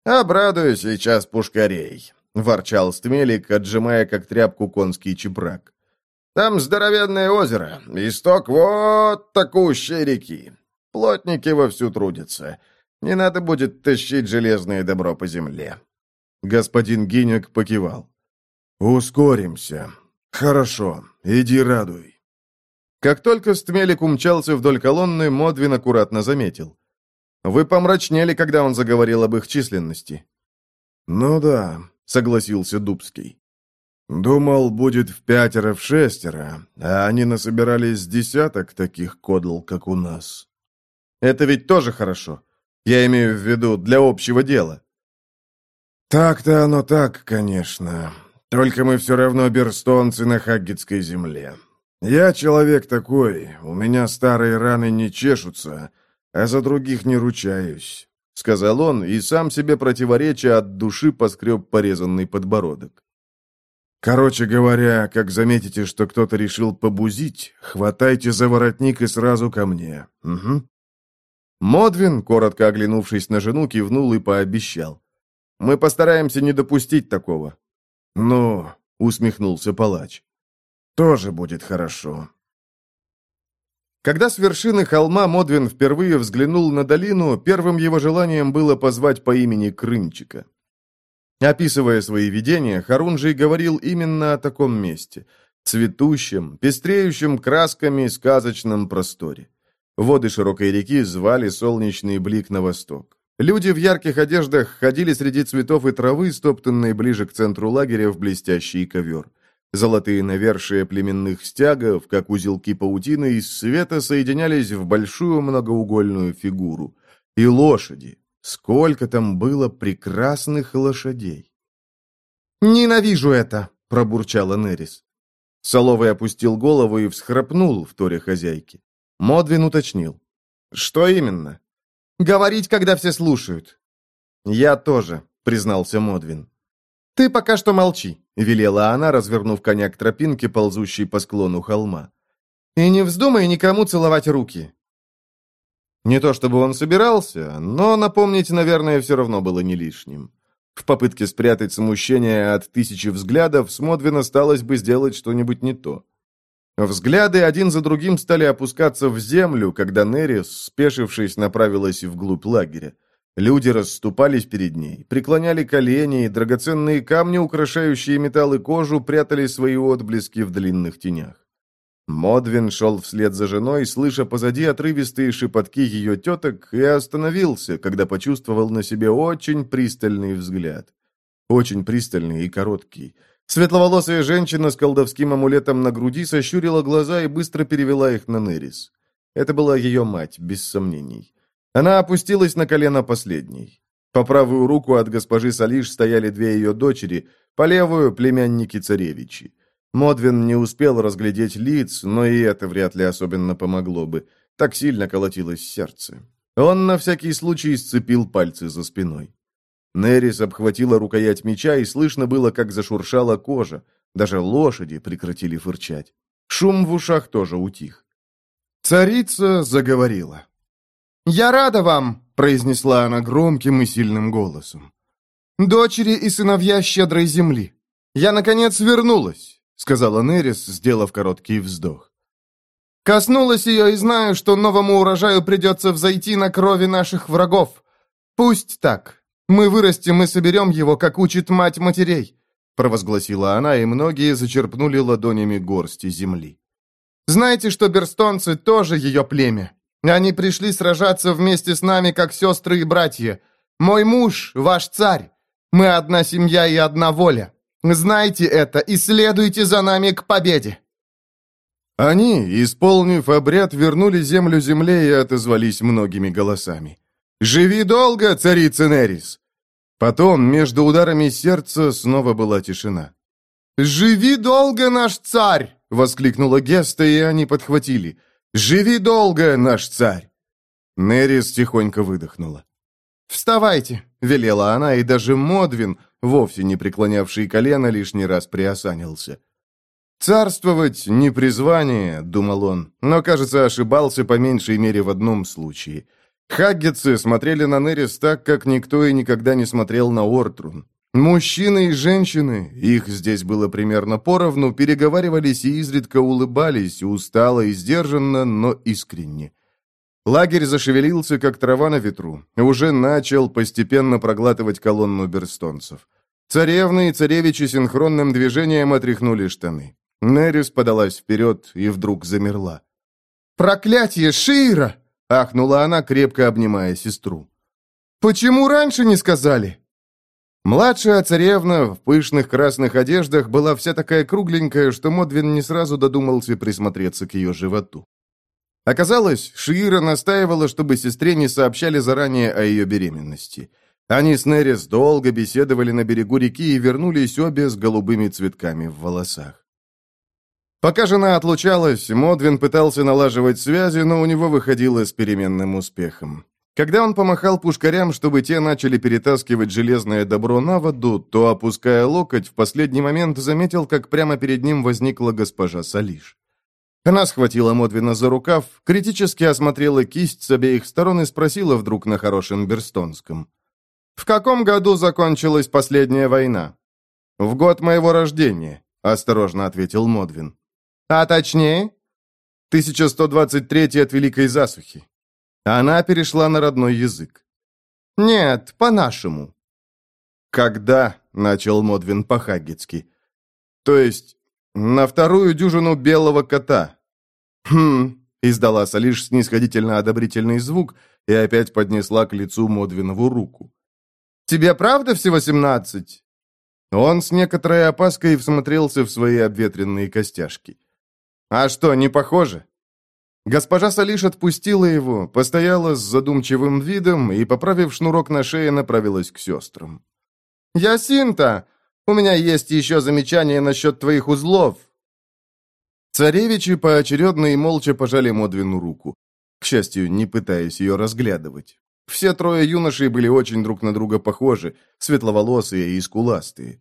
«Обрадую сейчас пушкарей», — ворчал Стмелик, отжимая как тряпку конский чепрак. «Там здоровенное озеро, исток вот такущей реки. Плотники вовсю трудятся». Не надо будет тащить железное добро по земле». Господин Гинек покивал. «Ускоримся. Хорошо, иди радуй». Как только Стмелик умчался вдоль колонны, Модвин аккуратно заметил. «Вы помрачнели, когда он заговорил об их численности». «Ну да», — согласился Дубский. «Думал, будет в пятеро, в шестеро, а они насобирались десяток таких кодл, как у нас». «Это ведь тоже хорошо. Я имею в виду для общего дела. Так-то оно так, конечно. Только мы все равно берстонцы на Хаггетской земле. Я человек такой, у меня старые раны не чешутся, а за других не ручаюсь», — сказал он, и сам себе противоречия от души поскреб порезанный подбородок. «Короче говоря, как заметите, что кто-то решил побузить, хватайте за воротник и сразу ко мне. Угу. Модвин, коротко оглянувшись на жену, кивнул и пообещал. «Мы постараемся не допустить такого». «Ну», — усмехнулся палач, — «тоже будет хорошо». Когда с вершины холма Модвин впервые взглянул на долину, первым его желанием было позвать по имени Крынчика. Описывая свои видения, Харунжий говорил именно о таком месте — цветущем, пестреющем красками сказочном просторе. Воды широкой реки звали солнечный блик на восток. Люди в ярких одеждах ходили среди цветов и травы, стоптанной ближе к центру лагеря в блестящий ковер. Золотые навершия племенных стягов, как узелки паутины из света, соединялись в большую многоугольную фигуру. И лошади. Сколько там было прекрасных лошадей! «Ненавижу это!» — пробурчала Нерис. Соловый опустил голову и всхрапнул в торе хозяйки. Модвин уточнил. «Что именно?» «Говорить, когда все слушают». «Я тоже», — признался Модвин. «Ты пока что молчи», — велела она, развернув коня к тропинке, ползущей по склону холма. «И не вздумай никому целовать руки». Не то чтобы он собирался, но напомнить, наверное, все равно было не лишним. В попытке спрятать смущение от тысячи взглядов, с Модвин осталось бы сделать что-нибудь не то. Взгляды один за другим стали опускаться в землю, когда Нерис, спешившись, направилась вглубь лагеря. Люди расступались перед ней, преклоняли колени, и драгоценные камни, украшающие металл и кожу, прятали свои отблески в длинных тенях. Модвин шел вслед за женой, слыша позади отрывистые шепотки ее теток, и остановился, когда почувствовал на себе очень пристальный взгляд. Очень пристальный и короткий. Светловолосая женщина с колдовским амулетом на груди сощурила глаза и быстро перевела их на Нерис. Это была ее мать, без сомнений. Она опустилась на колено последней. По правую руку от госпожи Салиш стояли две ее дочери, по левую — племянники царевичи. Модвин не успел разглядеть лиц, но и это вряд ли особенно помогло бы. Так сильно колотилось сердце. Он на всякий случай сцепил пальцы за спиной. Нерис обхватила рукоять меча, и слышно было, как зашуршала кожа. Даже лошади прекратили фырчать. Шум в ушах тоже утих. Царица заговорила. «Я рада вам!» — произнесла она громким и сильным голосом. «Дочери и сыновья щедрой земли! Я, наконец, вернулась!» — сказала Нерис, сделав короткий вздох. «Коснулась ее и знаю, что новому урожаю придется взойти на крови наших врагов. Пусть так, мы вырастем и соберем его, как учит мать матерей», провозгласила она, и многие зачерпнули ладонями горсти земли. «Знаете, что берстонцы тоже ее племя? Они пришли сражаться вместе с нами, как сестры и братья. Мой муж, ваш царь. Мы одна семья и одна воля. Знайте это и следуйте за нами к победе!» Они, исполнив обряд, вернули землю земле и отозвались многими голосами. «Живи долго, царица Нерис!» Потом, между ударами сердца, снова была тишина. «Живи долго, наш царь!» — воскликнула Геста, и они подхватили. «Живи долго, наш царь!» Нерис тихонько выдохнула. «Вставайте!» — велела она, и даже Модвин, вовсе не преклонявший колено, лишний раз приосанился. «Царствовать — не призвание», — думал он, но, кажется, ошибался по меньшей мере в одном случае. Хаггетсы смотрели на Нерис так, как никто и никогда не смотрел на Ортрун. Мужчины и женщины, их здесь было примерно поровну, переговаривались и изредка улыбались, устало и сдержанно, но искренне. Лагерь зашевелился, как трава на ветру, уже начал постепенно проглатывать колонну берстонцев. Царевны и царевичи синхронным движением отряхнули штаны. Нерис подалась вперед и вдруг замерла. «Проклятие, Шира!» — ахнула она, крепко обнимая сестру. «Почему раньше не сказали?» Младшая царевна в пышных красных одеждах была вся такая кругленькая, что Модвин не сразу додумался присмотреться к ее животу. Оказалось, Шиира настаивала, чтобы сестре не сообщали заранее о ее беременности. Они с Нерис долго беседовали на берегу реки и вернулись обе с голубыми цветками в волосах. Пока жена отлучалась, Модвин пытался налаживать связи, но у него выходило с переменным успехом. Когда он помахал пушкарям, чтобы те начали перетаскивать железное добро на воду, то, опуская локоть, в последний момент заметил, как прямо перед ним возникла госпожа Салиш. Она схватила Модвина за рукав, критически осмотрела кисть с обеих сторон и спросила вдруг на хорошем берстонском. «В каком году закончилась последняя война?» «В год моего рождения», — осторожно ответил Модвин. «А точнее?» «1123 от Великой Засухи». Она перешла на родной язык. «Нет, по-нашему». «Когда?» — начал Модвин по-хаггетски. «То есть, на вторую дюжину белого кота». «Хм», — издала Салиш снисходительно одобрительный звук и опять поднесла к лицу Модвинову руку. «Тебе правда всего семнадцать?» Он с некоторой опаской всмотрелся в свои обветренные костяшки. «А что, не похоже?» Госпожа Салиш отпустила его, постояла с задумчивым видом и, поправив шнурок на шее, направилась к сестрам. «Ясинта, у меня есть еще замечание насчет твоих узлов». Царевичи поочередно и молча пожали Модвину руку, к счастью, не пытаясь ее разглядывать. Все трое юношей были очень друг на друга похожи, светловолосые и скуластые.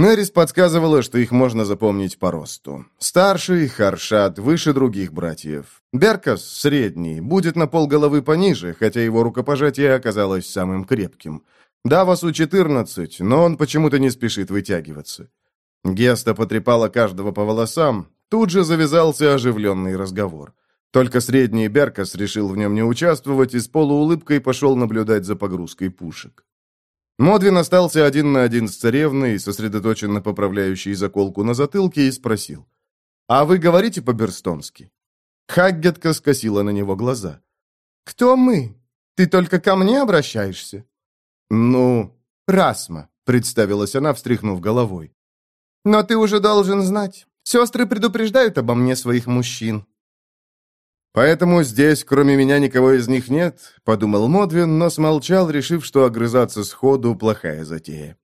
Нерис подсказывала, что их можно запомнить по росту. Старший, Харшат, выше других братьев. Беркас, средний, будет на полголовы пониже, хотя его рукопожатие оказалось самым крепким. Давасу 14, но он почему-то не спешит вытягиваться. Геста потрепала каждого по волосам, тут же завязался оживленный разговор. Только средний Беркас решил в нем не участвовать и с полуулыбкой пошел наблюдать за погрузкой пушек. Модвин остался один на один с царевной, сосредоточенно поправляющей заколку на затылке, и спросил. «А вы говорите по-берстонски?» Хаггетка скосила на него глаза. «Кто мы? Ты только ко мне обращаешься?» «Ну, Расма», — представилась она, встряхнув головой. «Но ты уже должен знать. Сестры предупреждают обо мне своих мужчин. «Поэтому здесь, кроме меня, никого из них нет», — подумал Модвин, но смолчал, решив, что огрызаться сходу — плохая затея.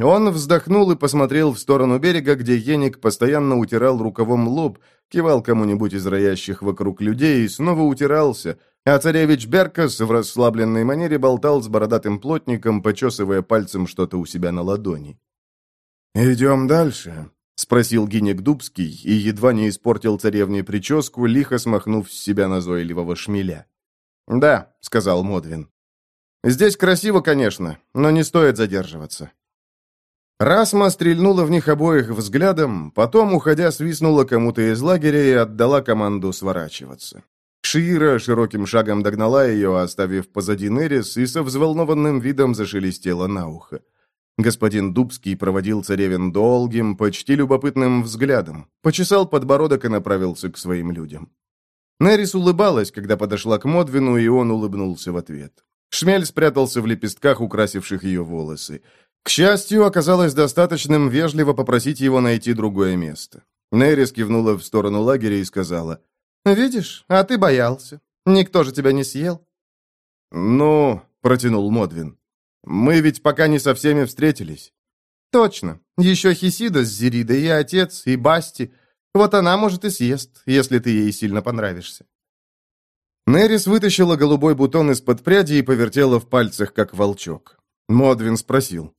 Он вздохнул и посмотрел в сторону берега, где Еник постоянно утирал рукавом лоб, кивал кому-нибудь из роящих вокруг людей и снова утирался, а царевич Беркас в расслабленной манере болтал с бородатым плотником, почесывая пальцем что-то у себя на ладони. «Идем дальше», — спросил Гинек Дубский и едва не испортил царевне прическу, лихо смахнув с себя назойливого шмеля. «Да», — сказал Модвин. «Здесь красиво, конечно, но не стоит задерживаться». Расма стрельнула в них обоих взглядом, потом, уходя, свистнула кому-то из лагеря и отдала команду сворачиваться. Шиира широким шагом догнала ее, оставив позади Нерис, и со взволнованным видом зашелестела на ухо. Господин Дубский проводил царевин долгим, почти любопытным взглядом, почесал подбородок и направился к своим людям. Нерис улыбалась, когда подошла к Модвину, и он улыбнулся в ответ. Шмель спрятался в лепестках, украсивших ее волосы. К счастью, оказалось достаточным вежливо попросить его найти другое место. Нерис кивнула в сторону лагеря и сказала, «Видишь, а ты боялся. Никто же тебя не съел». «Ну», — протянул Модвин, мы ведь пока не со всеми встретились». «Точно. Еще Хисида с Зеридой, и отец, и Басти. Вот она, может, и съест, если ты ей сильно понравишься». Нерис вытащила голубой бутон из-под пряди и повертела в пальцах, как волчок. Модвин спросил.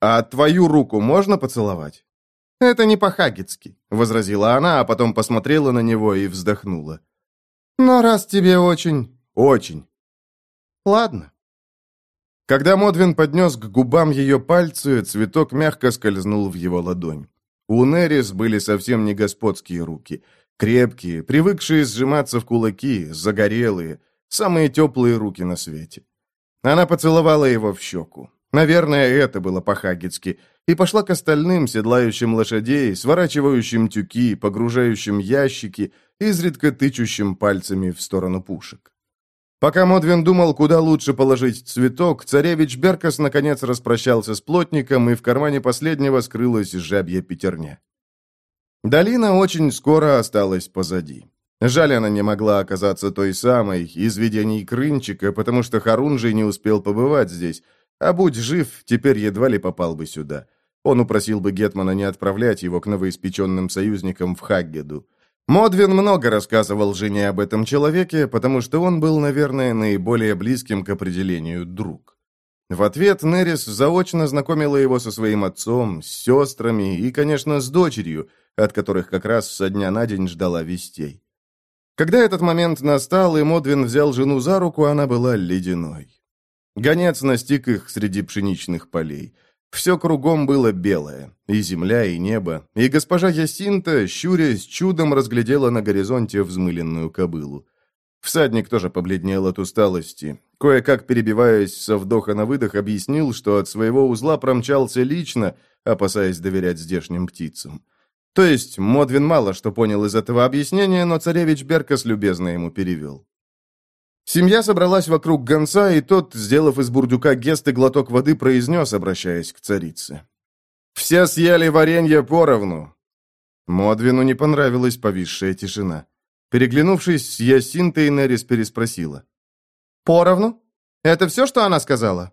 «А твою руку можно поцеловать?» «Это не по-хаггетски», — возразила она, а потом посмотрела на него и вздохнула. «Но раз тебе очень...» «Очень». «Ладно». Когда Модвин поднес к губам ее пальцы, цветок мягко скользнул в его ладонь. У Нерис были совсем не господские руки. Крепкие, привыкшие сжиматься в кулаки, загорелые, самые теплые руки на свете. Она поцеловала его в щеку. Наверное, это было по-хаггетски, и пошла к остальным, седлающим лошадей, сворачивающим тюки, погружающим ящики, изредка тычущим пальцами в сторону пушек. Пока Модвин думал, куда лучше положить цветок, царевич Беркас наконец распрощался с плотником, и в кармане последнего скрылась жабья пятерня. Долина очень скоро осталась позади. Жаль, она не могла оказаться той самой, из видений Крынчика, потому что Харунжий не успел побывать здесь, а будь жив, теперь едва ли попал бы сюда. Он упросил бы Гетмана не отправлять его к новоиспеченным союзникам в Хаггеду. Модвин много рассказывал жене об этом человеке, потому что он был, наверное, наиболее близким к определению друг. В ответ Нерис заочно знакомила его со своим отцом, с сестрами и, конечно, с дочерью, от которых как раз со дня на день ждала вестей. Когда этот момент настал, и Модвин взял жену за руку, она была ледяной. Гонец настиг их среди пшеничных полей. Все кругом было белое, и земля, и небо, и госпожа Ясинта, щурясь, чудом разглядела на горизонте взмыленную кобылу. Всадник тоже побледнел от усталости. Кое-как, перебиваясь со вдоха на выдох, объяснил, что от своего узла промчался лично, опасаясь доверять здешним птицам. То есть Модвин мало что понял из этого объяснения, но царевич Беркас любезно ему перевел. Семья собралась вокруг гонца, и тот, сделав из бурдюка гесты глоток воды, произнес, обращаясь к царице. «Все съели варенье поровну». Модвину не понравилась повисшая тишина. Переглянувшись с Ясинтой, Нерис переспросила. «Поровну? Это все, что она сказала?»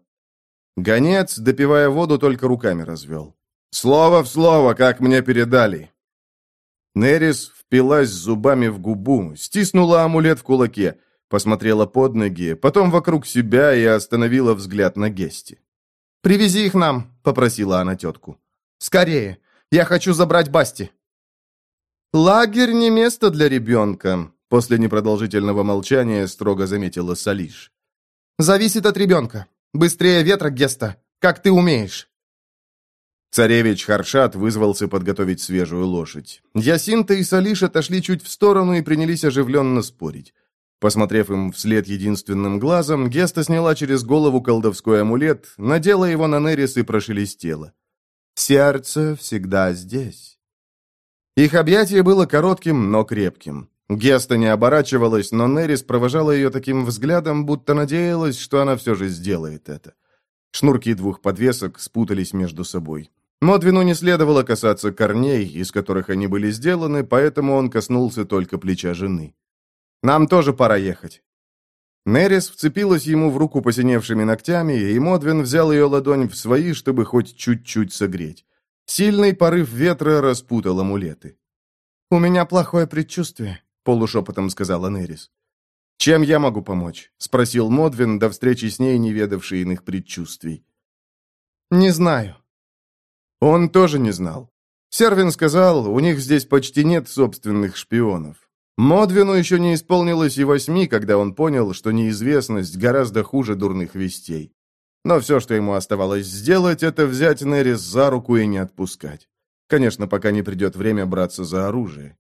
Гонец, допивая воду, только руками развел. «Слово в слово, как мне передали». Нерис впилась зубами в губу, стиснула амулет в кулаке, посмотрела под ноги, потом вокруг себя и остановила взгляд на Гести. «Привези их нам», — попросила она тетку. «Скорее! Я хочу забрать Басти!» «Лагерь не место для ребенка», — после непродолжительного молчания строго заметила Салиш. «Зависит от ребенка. Быстрее ветра, Геста, как ты умеешь». Царевич Харшат вызвался подготовить свежую лошадь. Ясинта и Салиш отошли чуть в сторону и принялись оживленно спорить. Посмотрев им вслед единственным глазом, Геста сняла через голову колдовской амулет, надела его на Нерис и прошелестела. «Сердце всегда здесь». Их объятие было коротким, но крепким. Геста не оборачивалась, но Нерис провожала ее таким взглядом, будто надеялась, что она все же сделает это. Шнурки двух подвесок спутались между собой. Модвину не следовало касаться корней, из которых они были сделаны, поэтому он коснулся только плеча жены. «Нам тоже пора ехать». Нерис вцепилась ему в руку посиневшими ногтями, и Модвин взял ее ладонь в свои, чтобы хоть чуть-чуть согреть. Сильный порыв ветра распутал амулеты. «У меня плохое предчувствие», — полушепотом сказала Нерис. «Чем я могу помочь?» — спросил Модвин, до встречи с ней не ведавший иных предчувствий. «Не знаю». Он тоже не знал. Сервин сказал, у них здесь почти нет собственных шпионов. Модвину еще не исполнилось и восьми, когда он понял, что неизвестность гораздо хуже дурных вестей. Но все, что ему оставалось сделать, это взять Нерис за руку и не отпускать. Конечно, пока не придет время браться за оружие.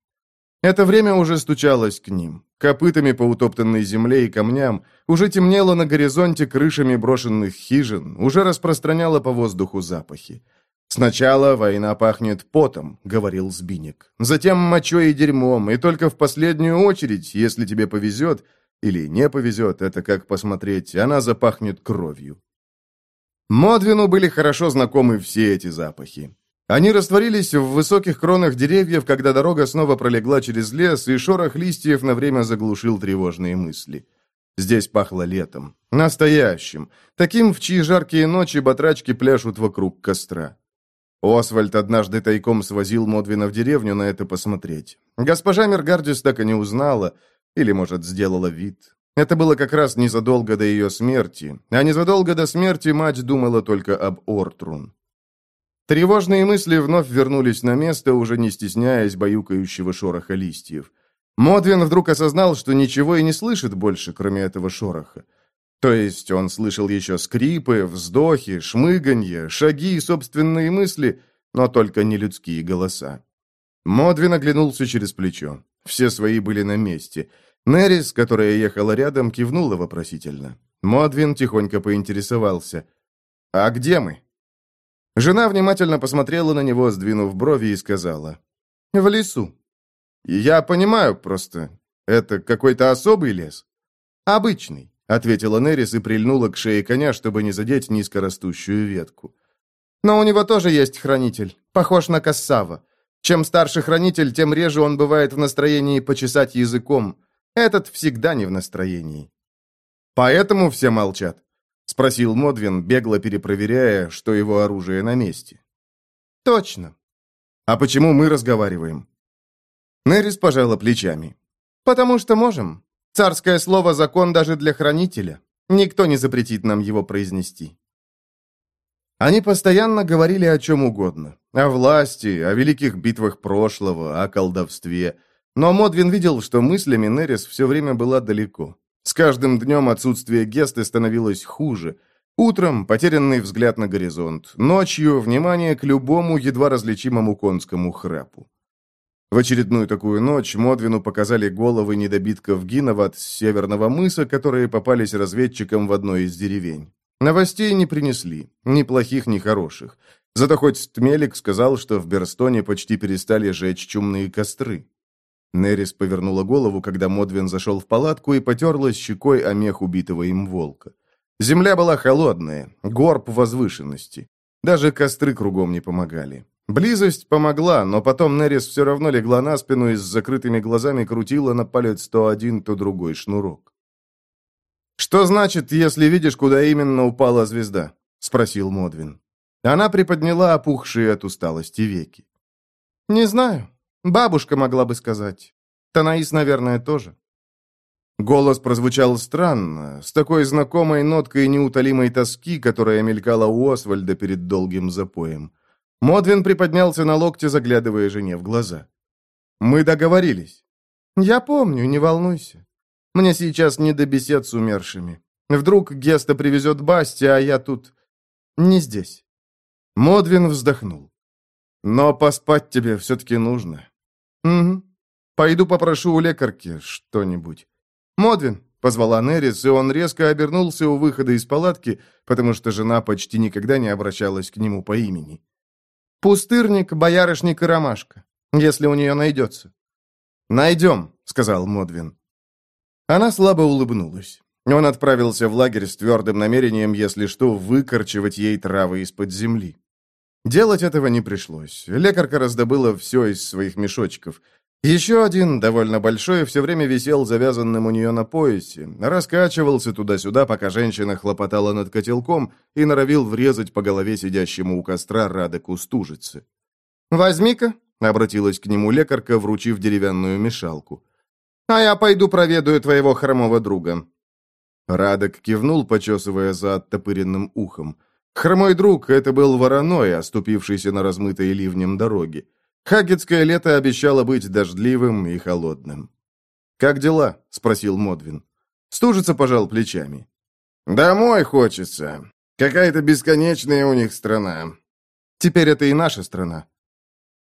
Это время уже стучалось к ним. Копытами по утоптанной земле и камням, уже темнело на горизонте крышами брошенных хижин, уже распространяло по воздуху запахи. «Сначала война пахнет потом», — говорил Збиник. «Затем мочой и дерьмом, и только в последнюю очередь, если тебе повезет, или не повезет, это как посмотреть, она запахнет кровью». Модвину были хорошо знакомы все эти запахи. Они растворились в высоких кронах деревьев, когда дорога снова пролегла через лес, и шорох листьев на время заглушил тревожные мысли. Здесь пахло летом. Настоящим. Таким, в чьи жаркие ночи батрачки пляшут вокруг костра. Освальд однажды тайком свозил Модвина в деревню на это посмотреть. Госпожа Мергардис так и не узнала, или, может, сделала вид. Это было как раз незадолго до ее смерти, а незадолго до смерти мать думала только об Ортрун. Тревожные мысли вновь вернулись на место, уже не стесняясь баюкающего шороха листьев. Модвин вдруг осознал, что ничего и не слышит больше, кроме этого шороха. То есть он слышал еще скрипы, вздохи, шмыганье, шаги и собственные мысли, но только не людские голоса. Модвин оглянулся через плечо. Все свои были на месте. Нерис, которая ехала рядом, кивнула вопросительно. Модвин тихонько поинтересовался. «А где мы?» Жена внимательно посмотрела на него, сдвинув брови, и сказала. «В лесу». «Я понимаю, просто это какой-то особый лес?» «Обычный», — ответила Нерис и прильнула к шее коня, чтобы не задеть низкорастущую ветку. «Но у него тоже есть хранитель, похож на Кассава. Чем старше хранитель, тем реже он бывает в настроении почесать языком. Этот всегда не в настроении». «Поэтому все молчат?» — спросил Модвин, бегло перепроверяя, что его оружие на месте. «Точно». «А почему мы разговариваем?» Нерис пожала плечами. «Потому что можем. Царское слово – закон даже для хранителя. Никто не запретит нам его произнести». Они постоянно говорили о чем угодно. О власти, о великих битвах прошлого, о колдовстве. Но Модвин видел, что мыслями Нерис все время была далеко. С каждым днем отсутствие Гесты становилось хуже. Утром потерянный взгляд на горизонт, ночью внимание к любому едва различимому конскому храпу. В очередную такую ночь Модвину показали головы недобитков Гиноват с северного мыса, которые попались разведчикам в одной из деревень. Новостей не принесли, ни плохих, ни хороших. Зато хоть Стмелик сказал, что в Берстоне почти перестали жечь чумные костры. Нерис повернула голову, когда Модвин зашел в палатку и потерлась щекой о мех убитого им волка. Земля была холодная, горб возвышенности. Даже костры кругом не помогали. Близость помогла, но потом Нерис все равно легла на спину и с закрытыми глазами крутила на палец то один, то другой шнурок. «Что значит, если видишь, куда именно упала звезда?» — спросил Модвин. Она приподняла опухшие от усталости веки. «Не знаю. Бабушка могла бы сказать. Танаис, наверное, тоже». Голос прозвучал странно, с такой знакомой ноткой неутолимой тоски, которая мелькала у Освальда перед долгим запоем. Модвин приподнялся на локте, заглядывая жене в глаза. «Мы договорились». «Я помню, не волнуйся. Мне сейчас не до бесед с умершими. Вдруг Геста привезет Басти, а я тут... не здесь». Модвин вздохнул. «Но поспать тебе все-таки нужно». «Угу. Пойду попрошу у лекарки что-нибудь». «Модвин», — позвала Нерис, и он резко обернулся у выхода из палатки, потому что жена почти никогда не обращалась к нему по имени. Пустырник, боярышник и ромашка, если у нее найдется». «Найдем», — сказал Модвин. Она слабо улыбнулась. Он отправился в лагерь с твердым намерением, если что, выкорчевать ей травы из-под земли. Делать этого не пришлось. Лекарка раздобыла все из своих мешочков — еще один, довольно большой, все время висел завязанным у нее на поясе, раскачивался туда-сюда, пока женщина хлопотала над котелком и норовил врезать по голове сидящему у костра Радеку стужицы. «Возьми-ка», — обратилась к нему лекарка, вручив деревянную мешалку. «А я пойду проведаю твоего хромого друга». Радок кивнул, почесывая за оттопыренным ухом. Хромой друг — это был вороной, оступившийся на размытой ливнем дороге. Хагетское лето обещало быть дождливым и холодным. «Как дела?» — спросил Модвин. Стужица пожал плечами. «Домой хочется. Какая-то бесконечная у них страна. Теперь это и наша страна».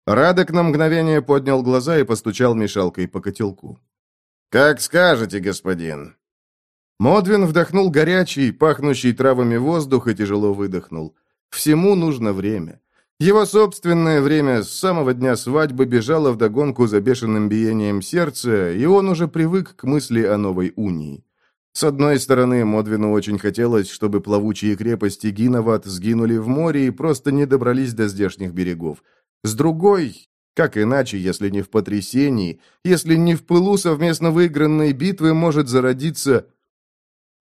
Радок на мгновение поднял глаза и постучал мешалкой по котелку. «Как скажете, господин». Модвин вдохнул горячий, пахнущий травами воздух и тяжело выдохнул. Всему нужно время. Его собственное время с самого дня свадьбы бежало вдогонку за бешеным биением сердца, и он уже привык к мысли о новой унии. С одной стороны, Модвину очень хотелось, чтобы плавучие крепости Гиноват сгинули в море и просто не добрались до здешних берегов. С другой, как иначе, если не в потрясении, если не в пылу совместно выигранной битвы может зародиться...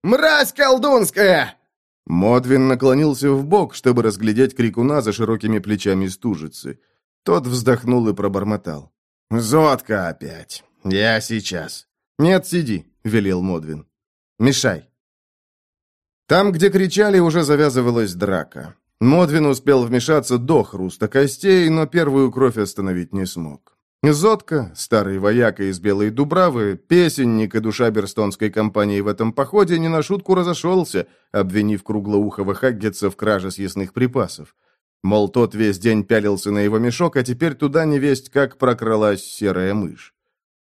«Мразь колдунская!» Модвин наклонился в бок, чтобы разглядеть крикуна за широкими плечами стужицы. Тот вздохнул и пробормотал. «Зодка опять. Я сейчас». «Нет, сиди», — велел Модвин. Мешай». Там, где кричали, уже завязывалась драка. Модвин успел вмешаться до хруста костей, но первую кровь остановить не смог. Зотка, старый вояка из Белой Дубравы, песенник и душа берстонской компании в этом походе, не на шутку разошелся, обвинив круглоухого Хаггетса в краже съестных припасов. Мол, тот весь день пялился на его мешок, а теперь туда невесть как прокралась серая мышь.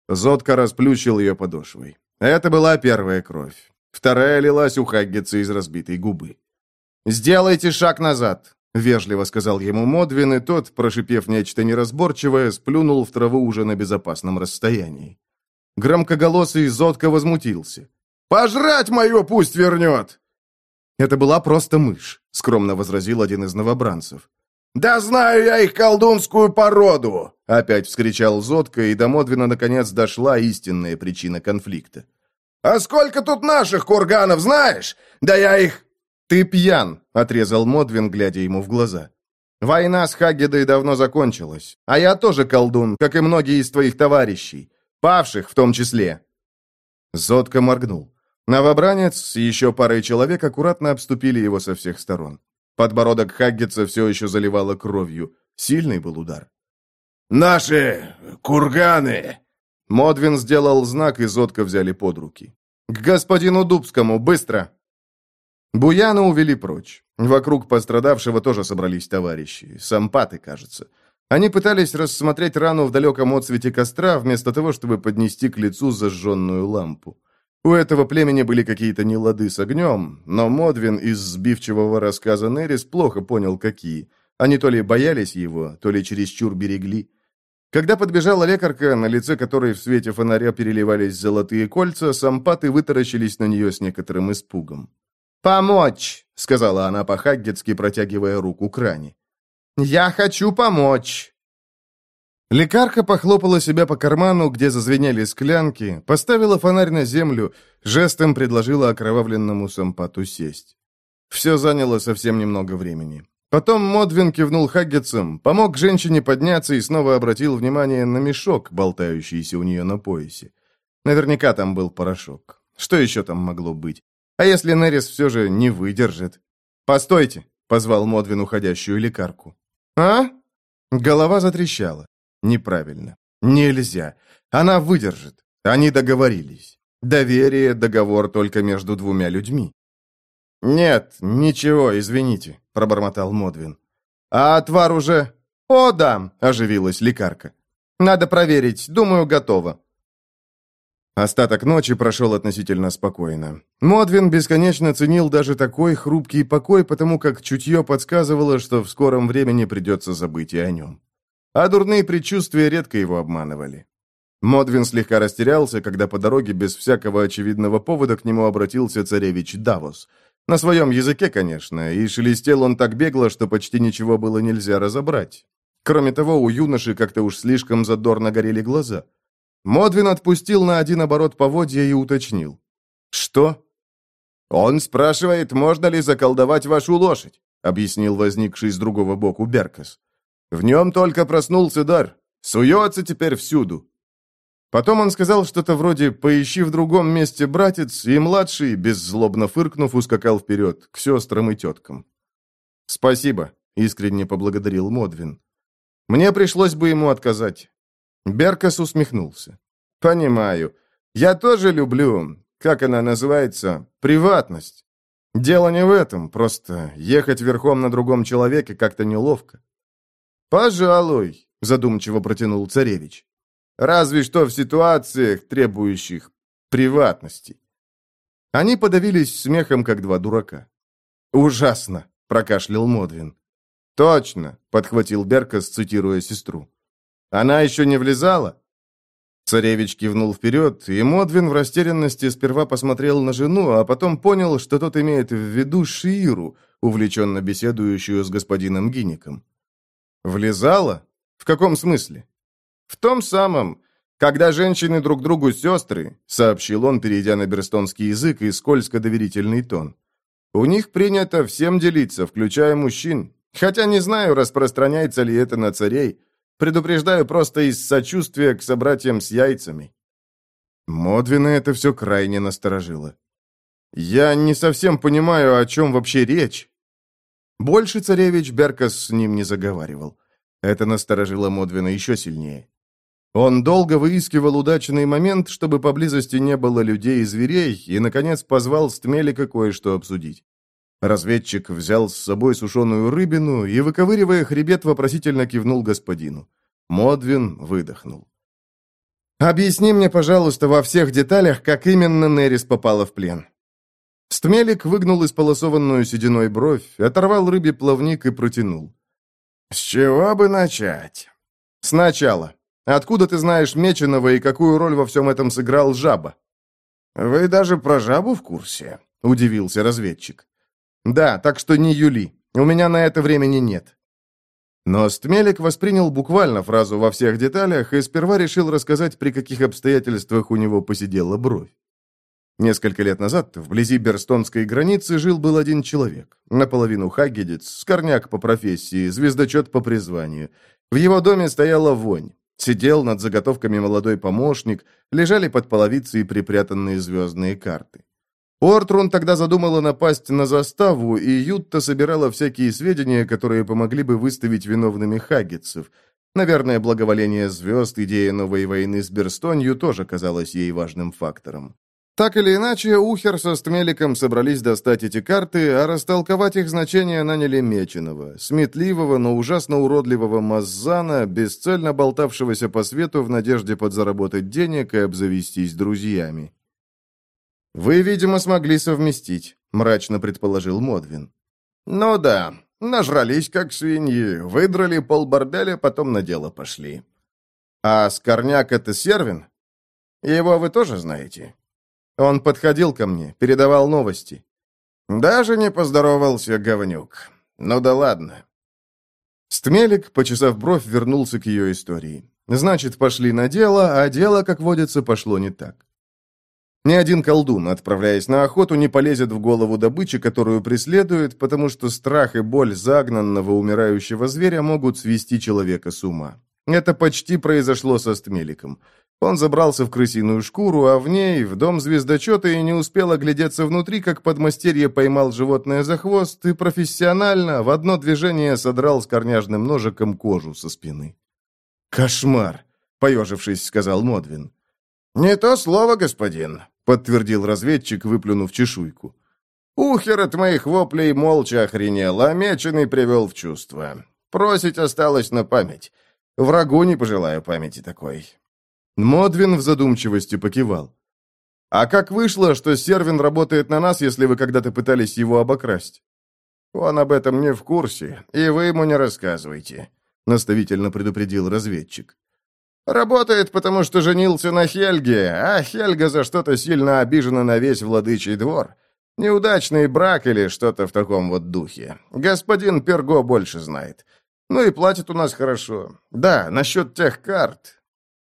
Зотка расплющил ее подошвой. Это была первая кровь. Вторая лилась у Хаггетса из разбитой губы. «Сделайте шаг назад», — вежливо сказал ему Модвин, и тот, прошипев нечто неразборчивое, сплюнул в траву уже на безопасном расстоянии. Громкоголосый Зотко возмутился. «Пожрать мое пусть вернет!» «Это была просто мышь», — скромно возразил один из новобранцев. «Да знаю я их колдунскую породу!» — опять вскричал Зотко, и до Модвина наконец дошла истинная причина конфликта. «А сколько тут наших курганов, знаешь? Да я их...» «Ты пьян», — отрезал Модвин, глядя ему в глаза. «Война с Хаггедой давно закончилась, а я тоже колдун, как и многие из твоих товарищей, павших в том числе». Зодко моргнул. Новобранец с еще парой человек аккуратно обступили его со всех сторон. Подбородок Хаггетса все еще заливало кровью. Сильный был удар. «Наши курганы!» Модвин сделал знак, и Зодко взяли под руки. «К господину Дубскому, быстро!» Буяна увели прочь. Вокруг пострадавшего тоже собрались товарищи. Сампаты, кажется. Они пытались рассмотреть рану в далеком отсвете костра, вместо того, чтобы поднести к лицу зажженную лампу. У этого племени были какие-то нелады с огнем, но Модвин из сбивчивого рассказа Нерис плохо понял, какие. Они то ли боялись его, то ли чересчур берегли. Когда подбежала лекарка, на лице которой в свете фонаря переливались золотые кольца, сампаты вытаращились на нее с некоторым испугом. «Помочь!» — сказала она по-хаггетски, протягивая руку к ране. «Я хочу помочь!» Лекарка похлопала себя по карману, где зазвенели склянки, поставила фонарь на землю, жестом предложила окровавленному сампату сесть. Все заняло совсем немного времени. Потом Модвин кивнул Хаггетсом, помог женщине подняться и снова обратил внимание на мешок, болтающийся у нее на поясе. Наверняка там был порошок. Что еще там могло быть? А если Нерис все же не выдержит? «Постойте!» — позвал Модвин уходящую лекарку. «А?» Голова затрещала. Неправильно. Нельзя. Она выдержит. Они договорились. Доверие — договор только между двумя людьми. «Нет, ничего, извините», — пробормотал Модвин. «А отвар уже...» «О, да», — оживилась лекарка. «Надо проверить. Думаю, готово». Остаток ночи прошел относительно спокойно. Модвин бесконечно ценил даже такой хрупкий покой, потому как чутье подсказывало, что в скором времени придется забыть и о нем. А дурные предчувствия редко его обманывали. Модвин слегка растерялся, когда по дороге без всякого очевидного повода к нему обратился царевич Давос — на своем языке, конечно, и шелестел он так бегло, что почти ничего было нельзя разобрать. Кроме того, у юноши как-то уж слишком задорно горели глаза. Модвин отпустил на один оборот поводья и уточнил. «Что?» «Он спрашивает, можно ли заколдовать вашу лошадь», объяснил возникший с другого боку Беркас. «В нем только проснулся дар. Суется теперь всюду. Потом он сказал что-то вроде «поищи в другом месте, братец», и младший, беззлобно фыркнув, ускакал вперед, к сестрам и теткам. «Спасибо», — искренне поблагодарил Модвин. «Мне пришлось бы ему отказать». Беркас усмехнулся. «Понимаю. Я тоже люблю, как она называется, приватность. Дело не в этом, просто ехать верхом на другом человеке как-то неловко». «Пожалуй», — задумчиво протянул царевич. Разве что в ситуациях, требующих приватности. Они подавились смехом, как два дурака. «Ужасно!» — прокашлял Модвин. «Точно!» — подхватил Беркас, цитируя сестру. «Она еще не влезала?» Царевич кивнул вперед, и Модвин в растерянности сперва посмотрел на жену, а потом понял, что тот имеет в виду Шииру, увлеченно беседующую с господином Гинником. «Влезала? В каком смысле?» «В том самом, когда женщины друг другу сестры», сообщил он, перейдя на берстонский язык и скользко-доверительный тон. «У них принято всем делиться, включая мужчин. Хотя не знаю, распространяется ли это на царей. Предупреждаю просто из сочувствия к собратьям с яйцами». Модвина это все крайне насторожило. Я не совсем понимаю, о чем вообще речь». Больше царевич Беркас с ним не заговаривал. Это насторожило Модвина еще сильнее. Он долго выискивал удачный момент, чтобы поблизости не было людей и зверей, и, наконец, позвал Стмелика кое-что обсудить. Разведчик взял с собой сушеную рыбину и, выковыривая хребет, вопросительно кивнул господину. Модвин выдохнул. «Объясни мне, пожалуйста, во всех деталях, как именно Нерис попала в плен». Стмелик выгнул исполосованную сединой бровь, оторвал рыбе плавник и протянул. «С чего бы начать?» «Сначала. Откуда ты знаешь Меченого и какую роль во всем этом сыграл жаба?» «Вы даже про жабу в курсе?» — удивился разведчик. «Да, так что не Юли. У меня на это времени нет». Но Стмелик воспринял буквально фразу во всех деталях и сперва решил рассказать, при каких обстоятельствах у него посидела бровь. Несколько лет назад вблизи Берстонской границы жил-был один человек. Наполовину хагедец, скорняк по профессии, звездочет по призванию. В его доме стояла вонь. Сидел над заготовками молодой помощник, лежали под половицей припрятанные звездные карты. Ортрун тогда задумала напасть на заставу, и Ютта собирала всякие сведения, которые помогли бы выставить виновными хаггетсов. Наверное, благоволение звезд, идея новой войны с Берстонью тоже казалась ей важным фактором. Так или иначе, Ухер со Стмеликом собрались достать эти карты, а растолковать их значение наняли Меченого, сметливого, но ужасно уродливого Маззана, бесцельно болтавшегося по свету в надежде подзаработать денег и обзавестись друзьями. «Вы, видимо, смогли совместить», — мрачно предположил Модвин. «Ну да, нажрались как свиньи, выдрали полборделя, потом на дело пошли». «А Скорняк — это Сервин? Его вы тоже знаете?» Он подходил ко мне, передавал новости. Даже не поздоровался, говнюк. Ну да ладно. Стмелик, почесав бровь, вернулся к ее истории. Значит, пошли на дело, а дело, как водится, пошло не так. Ни один колдун, отправляясь на охоту, не полезет в голову добычи, которую преследует, потому что страх и боль загнанного умирающего зверя могут свести человека с ума. Это почти произошло со Стмеликом. Он забрался в крысиную шкуру, а в ней, в дом звездочета, и не успел оглядеться внутри, как подмастерье поймал животное за хвост и профессионально в одно движение содрал с корняжным ножиком кожу со спины. «Кошмар!» — поежившись, сказал Модвин. «Не то слово, господин», — подтвердил разведчик, выплюнув чешуйку. «Ухер от моих воплей молча охренел, а меченый привел в чувство. Просить осталось на память. Врагу не пожелаю памяти такой. Модвин в задумчивости покивал. «А как вышло, что Сервин работает на нас, если вы когда-то пытались его обокрасть?» «Он об этом не в курсе, и вы ему не рассказывайте», — наставительно предупредил разведчик. «Работает, потому что женился на Хельге, а Хельга за что-то сильно обижена на весь владычий двор. Неудачный брак или что-то в таком вот духе. Господин Перго больше знает. Ну и платит у нас хорошо. Да, насчет тех карт.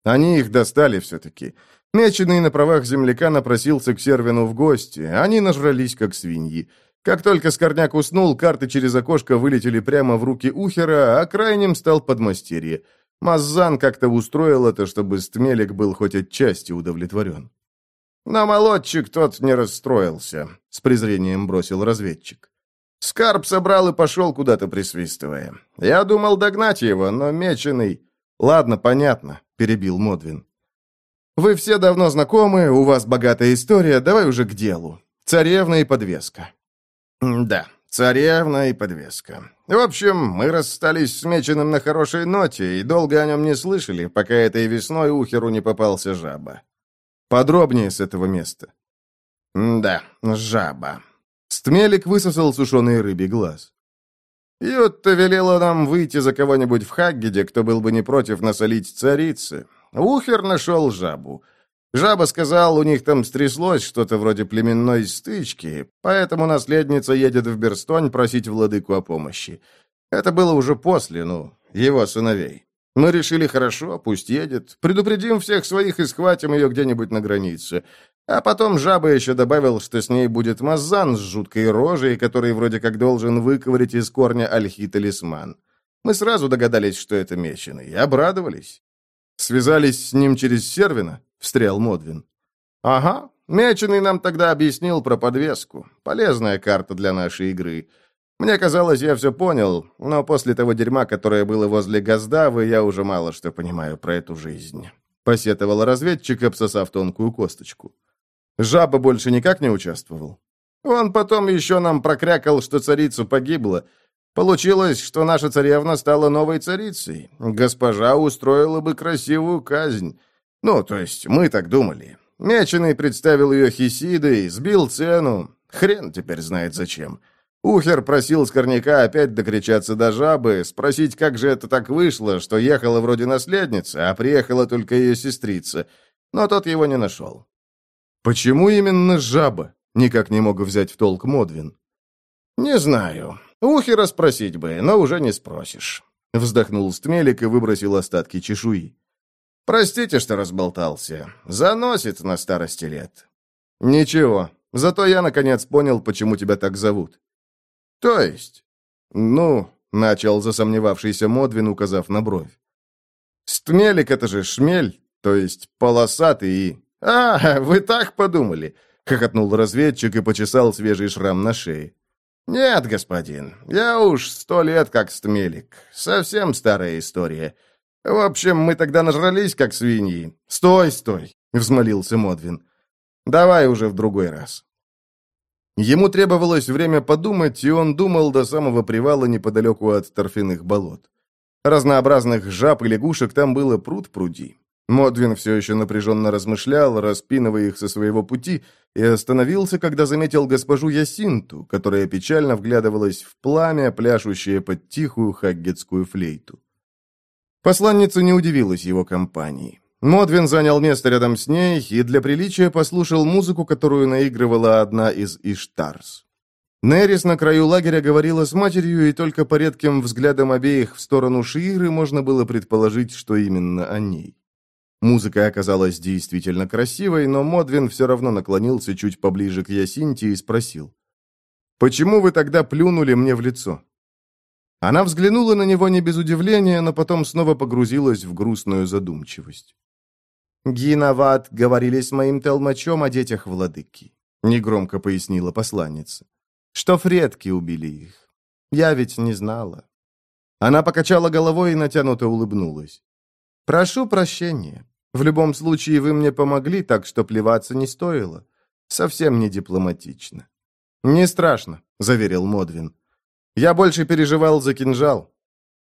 Они их достали все-таки. Меченый на правах земляка напросился к Сервину в гости. Они нажрались, как свиньи. Как только Скорняк уснул, карты через окошко вылетели прямо в руки Ухера, а крайним стал подмастерье. Маззан как-то устроил это, чтобы Стмелик был хоть отчасти удовлетворен. «На молодчик тот не расстроился», — с презрением бросил разведчик. Скарб собрал и пошел куда-то присвистывая. Я думал догнать его, но меченый... Ладно, понятно перебил Модвин. «Вы все давно знакомы, у вас богатая история, давай уже к делу. Царевна и подвеска». «Да, царевна и подвеска. В общем, мы расстались с Меченым на хорошей ноте и долго о нем не слышали, пока этой весной Ухеру не попался жаба». «Подробнее с этого места». «Да, жаба». Стмелик высосал сушеный рыбий глаз. Ютта велела нам выйти за кого-нибудь в Хаггеде, кто был бы не против насолить царице. Ухер нашел жабу. Жаба сказал, у них там стряслось что-то вроде племенной стычки, поэтому наследница едет в Берстонь просить владыку о помощи. Это было уже после, ну, его сыновей. Мы решили, хорошо, пусть едет. Предупредим всех своих и схватим ее где-нибудь на границе. А потом жаба еще добавил, что с ней будет Мазан с жуткой рожей, который вроде как должен выковырять из корня альхи-талисман. Мы сразу догадались, что это меченый, обрадовались. «Связались с ним через Сервина?» — встрял Модвин. «Ага, Меченый нам тогда объяснил про подвеску. Полезная карта для нашей игры. Мне казалось, я все понял, но после того дерьма, которое было возле Газдавы, я уже мало что понимаю про эту жизнь. Посетовал разведчик, обсосав тонкую косточку. Жаба больше никак не участвовал. Он потом еще нам прокрякал, что царица погибла. Получилось, что наша царевна стала новой царицей. Госпожа устроила бы красивую казнь. Ну, то есть, мы так думали. Меченый представил ее Хисидой, сбил цену. Хрен теперь знает зачем. Ухер просил Скорняка опять докричаться до жабы, спросить, как же это так вышло, что ехала вроде наследница, а приехала только ее сестрица. Но тот его не нашел. «Почему именно жаба?» — никак не мог взять в толк Модвин. «Не знаю. Ухера спросить бы, но уже не спросишь». Вздохнул Стмелик и выбросил остатки чешуи. «Простите, что разболтался. Заносит на старости лет». «Ничего. Зато я, наконец, понял, почему тебя так зовут». «То есть?» «Ну», — начал засомневавшийся Модвин, указав на бровь. «Стмелик — это же шмель, то есть полосатый и...» «А, вы так подумали?» — хохотнул разведчик и почесал свежий шрам на шее. «Нет, господин, я уж сто лет как стмелик. Совсем старая история. В общем, мы тогда нажрались, как свиньи. Стой, стой!» — взмолился Модвин. «Давай уже в другой раз». Ему требовалось время подумать, и он думал до самого привала неподалеку от торфяных болот. Разнообразных жаб и лягушек там было пруд пруди. Модвин все еще напряженно размышлял, распинывая их со своего пути, и остановился, когда заметил госпожу Ясинту, которая печально вглядывалась в пламя, пляшущее под тихую хаггетскую флейту. Посланница не удивилась его компании. Модвин занял место рядом с ней и для приличия послушал музыку, которую наигрывала одна из Иштарс. Нерис на краю лагеря говорила с матерью, и только по редким взглядам обеих в сторону Шииры можно было предположить, что именно о ней. Музыка оказалась действительно красивой, но Модвин все равно наклонился чуть поближе к Ясинте и спросил. «Почему вы тогда плюнули мне в лицо?» Она взглянула на него не без удивления, но потом снова погрузилась в грустную задумчивость. «Гиноват говорили с моим толмачом о детях владыки», — негромко пояснила посланница. «Что фредки убили их. Я ведь не знала». Она покачала головой и натянуто улыбнулась. «Прошу прощения. В любом случае вы мне помогли, так что плеваться не стоило. Совсем не дипломатично». «Не страшно», — заверил Модвин. «Я больше переживал за кинжал».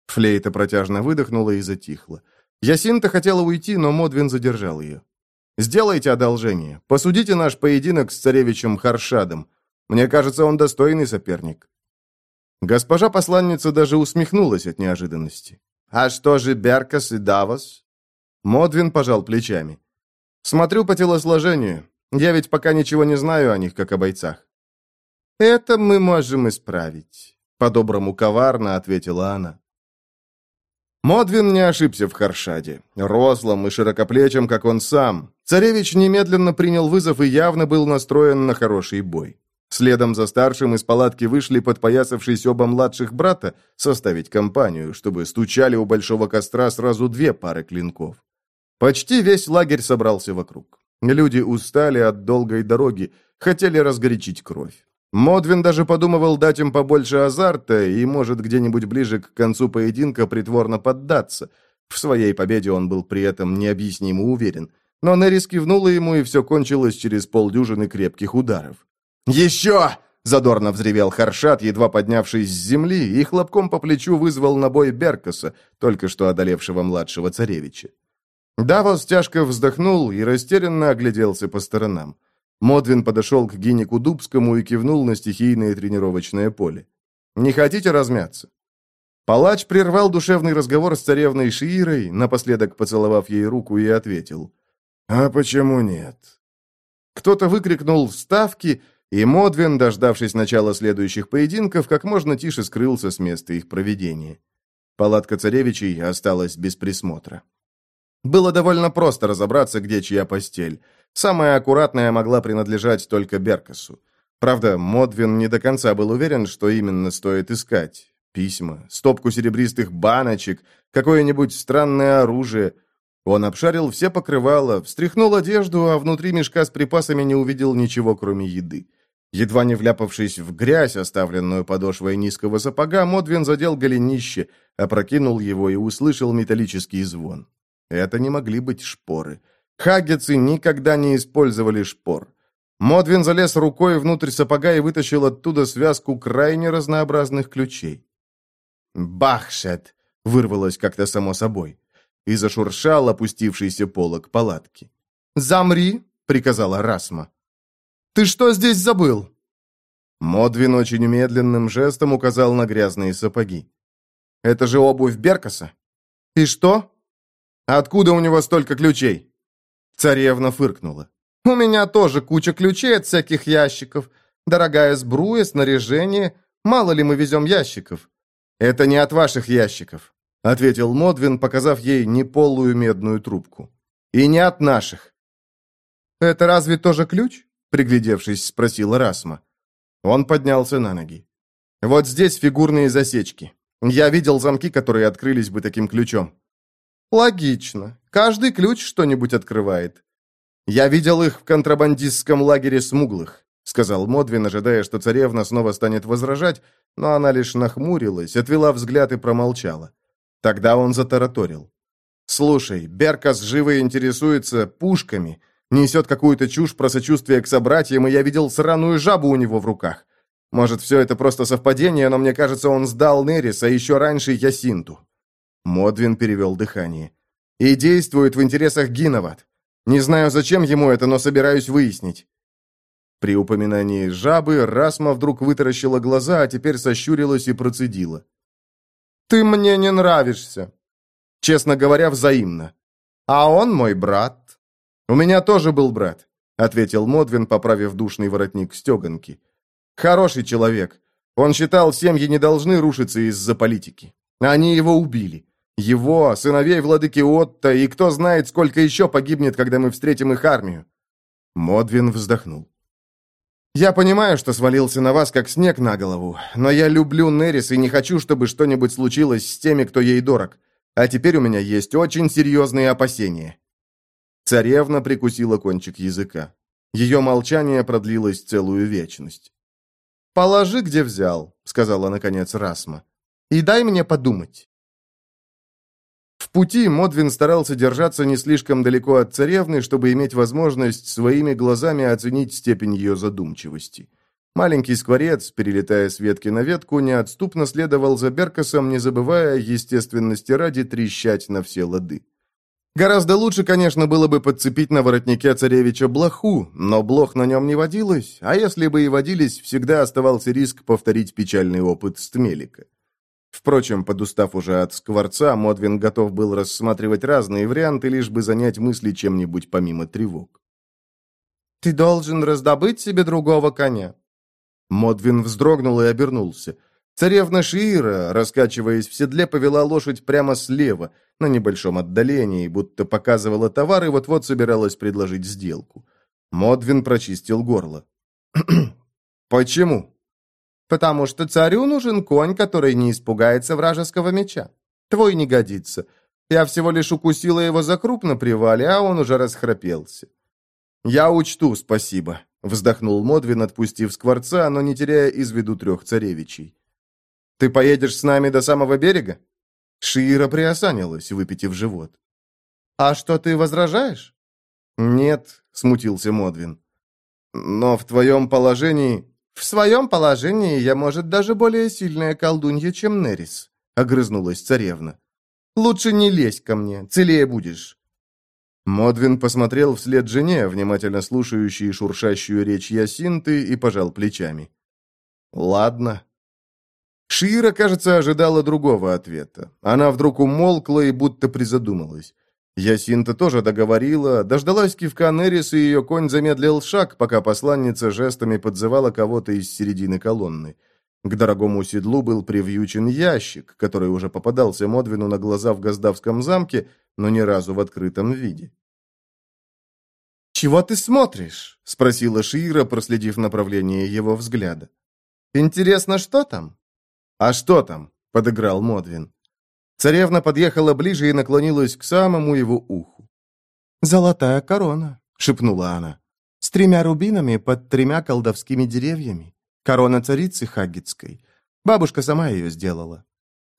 Флейта протяжно выдохнула и затихла. Ясинта хотела уйти, но Модвин задержал ее. «Сделайте одолжение. Посудите наш поединок с царевичем Харшадом. Мне кажется, он достойный соперник». Госпожа-посланница даже усмехнулась от неожиданности. «А что же Беркас и Давос?» Модвин пожал плечами. «Смотрю по телосложению. Я ведь пока ничего не знаю о них, как о бойцах». «Это мы можем исправить», — по-доброму коварно ответила она. Модвин не ошибся в Харшаде. Рослым и широкоплечим, как он сам. Царевич немедленно принял вызов и явно был настроен на хороший бой. Следом за старшим из палатки вышли подпоясавшись оба младших брата составить компанию, чтобы стучали у большого костра сразу две пары клинков. Почти весь лагерь собрался вокруг. Люди устали от долгой дороги, хотели разгорячить кровь. Модвин даже подумывал дать им побольше азарта и, может, где-нибудь ближе к концу поединка притворно поддаться. В своей победе он был при этом необъяснимо уверен. Но Нерис кивнула ему, и все кончилось через полдюжины крепких ударов. «Еще!» — задорно взревел Харшат, едва поднявшись с земли, и хлопком по плечу вызвал на бой Беркаса, только что одолевшего младшего царевича. Давос тяжко вздохнул и растерянно огляделся по сторонам. Модвин подошел к Гинику Дубскому и кивнул на стихийное тренировочное поле. «Не хотите размяться?» Палач прервал душевный разговор с царевной Шиирой, напоследок поцеловав ей руку, и ответил. «А почему нет?» Кто-то выкрикнул «ставки», и Модвин, дождавшись начала следующих поединков, как можно тише скрылся с места их проведения. Палатка царевичей осталась без присмотра. Было довольно просто разобраться, где чья постель. Самая аккуратная могла принадлежать только Беркасу. Правда, Модвин не до конца был уверен, что именно стоит искать. Письма, стопку серебристых баночек, какое-нибудь странное оружие. Он обшарил все покрывала, встряхнул одежду, а внутри мешка с припасами не увидел ничего, кроме еды. Едва не вляпавшись в грязь, оставленную подошвой низкого сапога, Модвин задел голенище, опрокинул его и услышал металлический звон. Это не могли быть шпоры. Хаггетсы никогда не использовали шпор. Модвин залез рукой внутрь сапога и вытащил оттуда связку крайне разнообразных ключей. «Бахшет!» — вырвалось как-то само собой. И зашуршал опустившийся полог палатки. «Замри!» — приказала Расма. «Ты что здесь забыл?» Модвин очень медленным жестом указал на грязные сапоги. «Это же обувь Беркаса?» «И что?» «Откуда у него столько ключей?» Царевна фыркнула. «У меня тоже куча ключей от всяких ящиков. Дорогая сбруя, снаряжение. Мало ли мы везем ящиков». «Это не от ваших ящиков», — ответил Модвин, показав ей неполую медную трубку. «И не от наших». «Это разве тоже ключ?» приглядевшись, спросила Расма. Он поднялся на ноги. «Вот здесь фигурные засечки. Я видел замки, которые открылись бы таким ключом». «Логично. Каждый ключ что-нибудь открывает». «Я видел их в контрабандистском лагере смуглых», сказал Модвин, ожидая, что царевна снова станет возражать, но она лишь нахмурилась, отвела взгляд и промолчала. Тогда он затараторил. «Слушай, Беркас живо интересуется пушками, Несет какую-то чушь про сочувствие к собратьям, и я видел сраную жабу у него в руках. Может, все это просто совпадение, но мне кажется, он сдал Нерис, а еще раньше Ясинту». Модвин перевел дыхание. «И действует в интересах Гиноват. Не знаю, зачем ему это, но собираюсь выяснить». При упоминании жабы Расма вдруг вытаращила глаза, а теперь сощурилась и процедила. «Ты мне не нравишься». Честно говоря, взаимно. «А он мой брат». «У меня тоже был брат», — ответил Модвин, поправив душный воротник стеганки. «Хороший человек. Он считал, семьи не должны рушиться из-за политики. Они его убили. Его, сыновей владыки Отто, и кто знает, сколько еще погибнет, когда мы встретим их армию». Модвин вздохнул. «Я понимаю, что свалился на вас, как снег на голову, но я люблю Нерис и не хочу, чтобы что-нибудь случилось с теми, кто ей дорог. А теперь у меня есть очень серьезные опасения». Царевна прикусила кончик языка. Ее молчание продлилось целую вечность. «Положи, где взял», — сказала, наконец, Расма. «И дай мне подумать». В пути Модвин старался держаться не слишком далеко от царевны, чтобы иметь возможность своими глазами оценить степень ее задумчивости. Маленький скворец, перелетая с ветки на ветку, неотступно следовал за Беркасом, не забывая, естественности ради, трещать на все лады. Гораздо лучше, конечно, было бы подцепить на воротнике царевича блоху, но блох на нем не водилось, а если бы и водились, всегда оставался риск повторить печальный опыт Стмелика. Впрочем, подустав уже от скворца, Модвин готов был рассматривать разные варианты, лишь бы занять мысли чем-нибудь помимо тревог. «Ты должен раздобыть себе другого коня». Модвин вздрогнул и обернулся. Царевна Шиира, раскачиваясь в седле, повела лошадь прямо слева, на небольшом отдалении, будто показывала товар и вот-вот собиралась предложить сделку. Модвин прочистил горло. «Почему?» «Потому что царю нужен конь, который не испугается вражеского меча. Твой не годится. Я всего лишь укусила его за круп на привале, а он уже расхрапелся». «Я учту, спасибо», — вздохнул Модвин, отпустив скворца, но не теряя из виду трех царевичей. Ты поедешь с нами до самого берега?» Шиира приосанилась, выпитив живот. «А что, ты возражаешь?» «Нет», — смутился Модвин. «Но в твоем положении...» «В своем положении я, может, даже более сильная колдунья, чем Нерис», — огрызнулась царевна. «Лучше не лезь ко мне, целее будешь». Модвин посмотрел вслед жене, внимательно слушающей шуршащую речь Ясинты, и пожал плечами. «Ладно, Шира, кажется, ожидала другого ответа. Она вдруг умолкла и будто призадумалась. Ясинта тоже договорила, дождалась кивка Нерис, и ее конь замедлил шаг, пока посланница жестами подзывала кого-то из середины колонны. К дорогому седлу был привьючен ящик, который уже попадался Модвину на глаза в Газдавском замке, но ни разу в открытом виде. «Чего ты смотришь?» — спросила Шира, проследив направление его взгляда. «Интересно, что там?» «А что там?» — подыграл Модвин. Царевна подъехала ближе и наклонилась к самому его уху. «Золотая корона», — шепнула она. «С тремя рубинами под тремя колдовскими деревьями. Корона царицы Хаггетской. Бабушка сама ее сделала».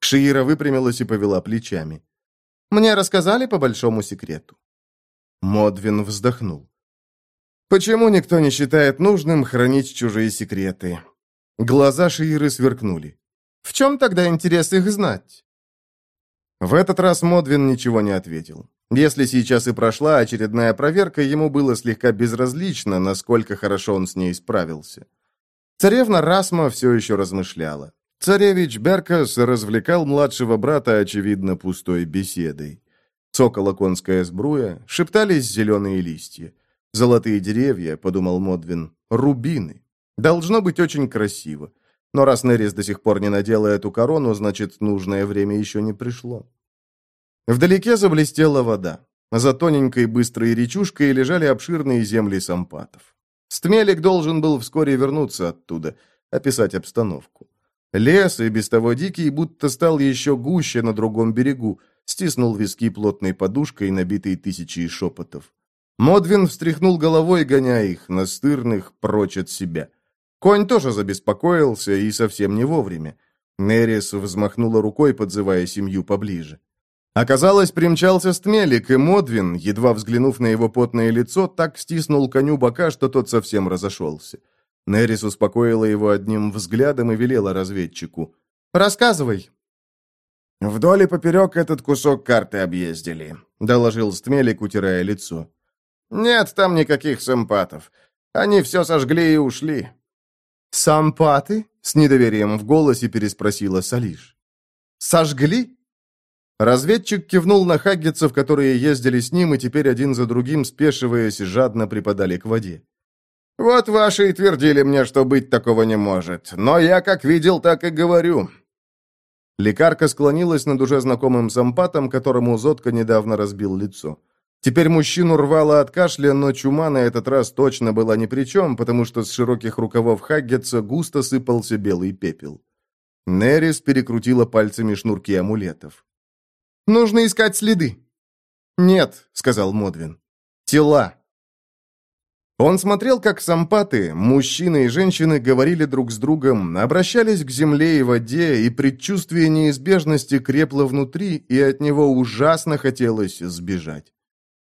Шиира выпрямилась и повела плечами. «Мне рассказали по большому секрету». Модвин вздохнул. «Почему никто не считает нужным хранить чужие секреты?» Глаза Шииры сверкнули. «В чем тогда интерес их знать?» В этот раз Модвин ничего не ответил. Если сейчас и прошла очередная проверка, ему было слегка безразлично, насколько хорошо он с ней справился. Царевна Расма все еще размышляла. Царевич Беркас развлекал младшего брата, очевидно, пустой беседой. Цокола конская сбруя, шептались зеленые листья. «Золотые деревья», — подумал Модвин, — «рубины». Должно быть очень красиво. Но раз Нерис до сих пор не надела эту корону, значит, нужное время еще не пришло. Вдалеке заблестела вода. За тоненькой быстрой речушкой лежали обширные земли сампатов. Стмелик должен был вскоре вернуться оттуда, описать обстановку. Лес, и без того дикий, будто стал еще гуще на другом берегу, стиснул виски плотной подушкой, набитой тысячей шепотов. Модвин встряхнул головой, гоняя их, настырных, прочь от себя. Конь тоже забеспокоился, и совсем не вовремя. Нерис взмахнула рукой, подзывая семью поближе. Оказалось, примчался Стмелик, и Модвин, едва взглянув на его потное лицо, так стиснул коню бока, что тот совсем разошелся. Нерис успокоила его одним взглядом и велела разведчику. «Рассказывай». «Вдоль и поперек этот кусок карты объездили», — доложил Стмелик, утирая лицо. «Нет там никаких сампатов. Они все сожгли и ушли». «Сампаты?» — с недоверием в голосе переспросила Салиш. «Сожгли?» Разведчик кивнул на хаггетцев, которые ездили с ним, и теперь один за другим, спешиваясь, жадно припадали к воде. «Вот ваши и твердили мне, что быть такого не может. Но я как видел, так и говорю». Лекарка склонилась над уже знакомым сампатом, которому Зотка недавно разбил лицо. Теперь мужчину рвало от кашля, но чума на этот раз точно была ни при чем, потому что с широких рукавов Хаггетса густо сыпался белый пепел. Нерис перекрутила пальцами шнурки амулетов. Нужно искать следы». «Нет», — сказал Модвин. «Тела». Он смотрел, как сампаты, мужчины и женщины, говорили друг с другом, обращались к земле и воде, и предчувствие неизбежности крепло внутри, и от него ужасно хотелось сбежать.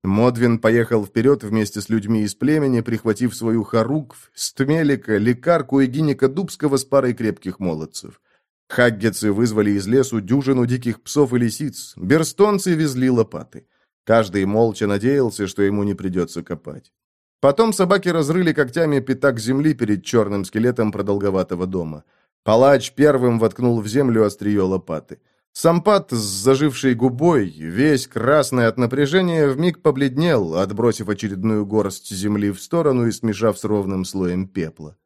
Модвин поехал вперед вместе с людьми из племени, прихватив свою Харукв, Стмелика, Лекарку и Гиника Дубского с парой крепких молодцев. Хаггетцы вызвали из лесу дюжину диких псов и лисиц, берстонцы везли лопаты. Каждый молча надеялся, что ему не придется копать. Потом собаки разрыли когтями пятак земли перед черным скелетом продолговатого дома. Палач первым воткнул в землю острие лопаты. Сампат с зажившей губой, весь красный от напряжения, вмиг побледнел, отбросив очередную горсть земли в сторону и смешав с ровным слоем пепла.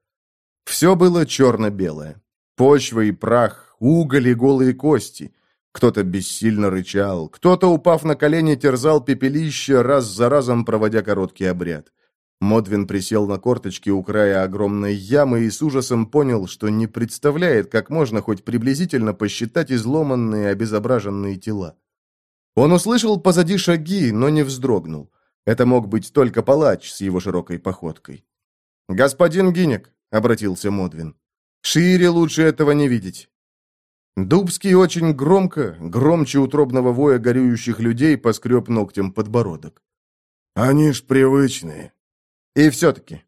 Все было черно-белое. Почва и прах, уголь и голые кости. Кто-то бессильно рычал, кто-то, упав на колени, терзал пепелище, раз за разом проводя короткий обряд. Модвин присел на корточки у края огромной ямы и с ужасом понял, что не представляет, как можно хоть приблизительно посчитать изломанные, обезображенные тела. Он услышал позади шаги, но не вздрогнул. Это мог быть только палач с его широкой походкой. «Господин Гинек», — обратился Модвин, Шире лучше этого не видеть. Дубский очень громко, громче утробного воя горюющих людей, поскреб ногтем подбородок. «Они ж привычные». И все-таки.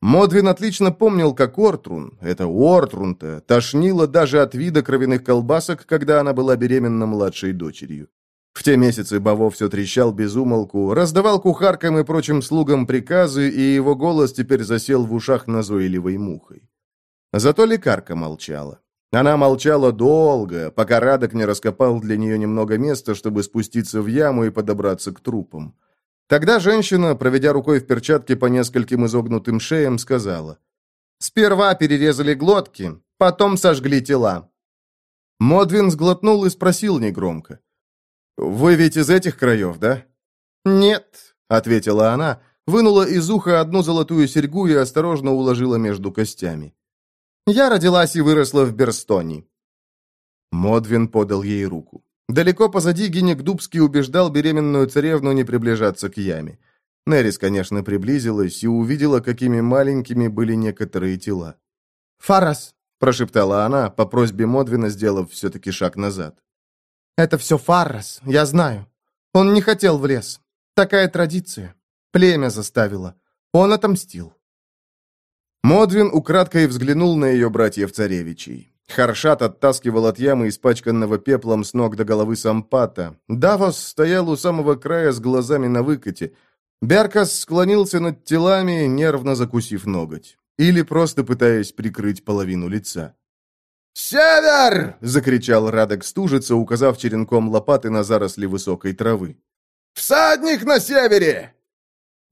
Модвин отлично помнил, как Ортрун, это Ортрун-то, тошнило даже от вида кровяных колбасок, когда она была беременна младшей дочерью. В те месяцы Баво все трещал без умолку, раздавал кухаркам и прочим слугам приказы, и его голос теперь засел в ушах назойливой мухой. Зато лекарка молчала. Она молчала долго, пока Радок не раскопал для нее немного места, чтобы спуститься в яму и подобраться к трупам. Тогда женщина, проведя рукой в перчатке по нескольким изогнутым шеям, сказала, «Сперва перерезали глотки, потом сожгли тела». Модвин сглотнул и спросил негромко, «Вы ведь из этих краев, да?» «Нет», — ответила она, вынула из уха одну золотую серьгу и осторожно уложила между костями. Я родилась и выросла в Берстоне». Модвин подал ей руку. Далеко позади Гинек Дубский убеждал беременную царевну не приближаться к яме. Нерис, конечно, приблизилась и увидела, какими маленькими были некоторые тела. «Фарас!» – прошептала она, по просьбе Модвина сделав все-таки шаг назад. «Это все Фаррас, я знаю. Он не хотел в лес. Такая традиция. Племя заставило. Он отомстил». Модвин украдкой взглянул на ее братьев-царевичей. Харшат оттаскивал от ямы испачканного пеплом с ног до головы сампата. Давос стоял у самого края с глазами на выкате. Беркас склонился над телами, нервно закусив ноготь. Или просто пытаясь прикрыть половину лица. «Север!» — закричал Радок Стужица, указав черенком лопаты на заросли высокой травы. «Всадник на севере!»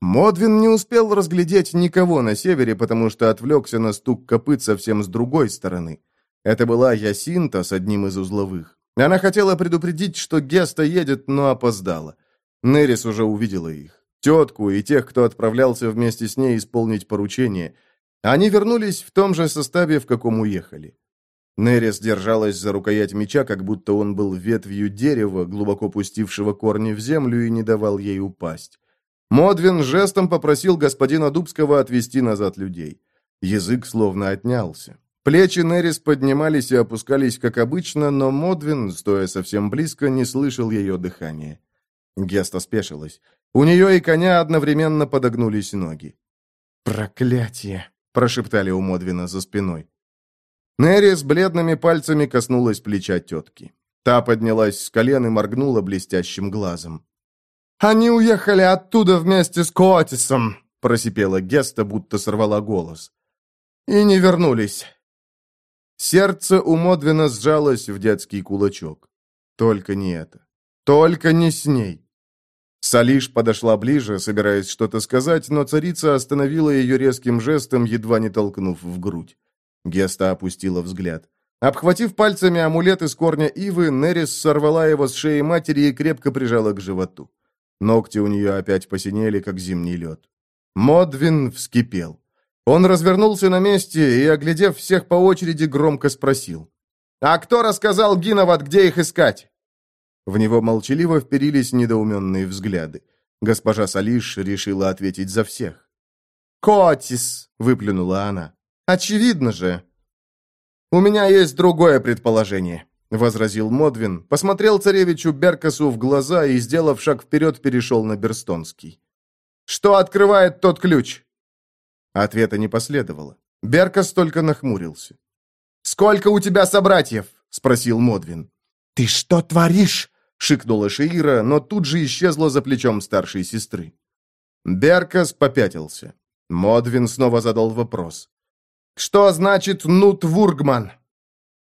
Модвин не успел разглядеть никого на севере, потому что отвлекся на стук копыт совсем с другой стороны. Это была Ясинта с одним из узловых. Она хотела предупредить, что Геста едет, но опоздала. Нерис уже увидела их. Тетку и тех, кто отправлялся вместе с ней исполнить поручение. Они вернулись в том же составе, в каком уехали. Нерис держалась за рукоять меча, как будто он был ветвью дерева, глубоко пустившего корни в землю и не давал ей упасть. Модвин жестом попросил господина Дубского отвести назад людей. Язык словно отнялся. Плечи Нерис поднимались и опускались, как обычно, но Модвин, стоя совсем близко, не слышал ее дыхания. Геста спешилась. У нее и коня одновременно подогнулись ноги. «Проклятие!» — прошептали у Модвина за спиной. Нерис бледными пальцами коснулась плеча тетки. Та поднялась с колен и моргнула блестящим глазом. «Они уехали оттуда вместе с Коатисом!» — просипела Геста, будто сорвала голос. «И не вернулись!» Сердце у Модвина сжалось в детский кулачок. Только не это. Только не с ней. Салиш подошла ближе, собираясь что-то сказать, но царица остановила ее резким жестом, едва не толкнув в грудь. Геста опустила взгляд. Обхватив пальцами амулет из корня ивы, Нерис сорвала его с шеи матери и крепко прижала к животу. Ногти у нее опять посинели, как зимний лед. Модвин вскипел. Он развернулся на месте и, оглядев всех по очереди, громко спросил. «А кто рассказал Гиноват, где их искать?» В него молчаливо вперились недоуменные взгляды. Госпожа Салиш решила ответить за всех. «Котис!» — выплюнула она. «Очевидно же!» «У меня есть другое предположение», — возразил Модвин, посмотрел царевичу Беркасу в глаза и, сделав шаг вперед, перешел на Берстонский. «Что открывает тот ключ?» Ответа не последовало. Беркас только нахмурился. «Сколько у тебя собратьев?» — спросил Модвин. «Ты что творишь?» — шикнула Шиира, но тут же исчезла за плечом старшей сестры. Беркас попятился. Модвин снова задал вопрос. «Что значит Нут Вургман?»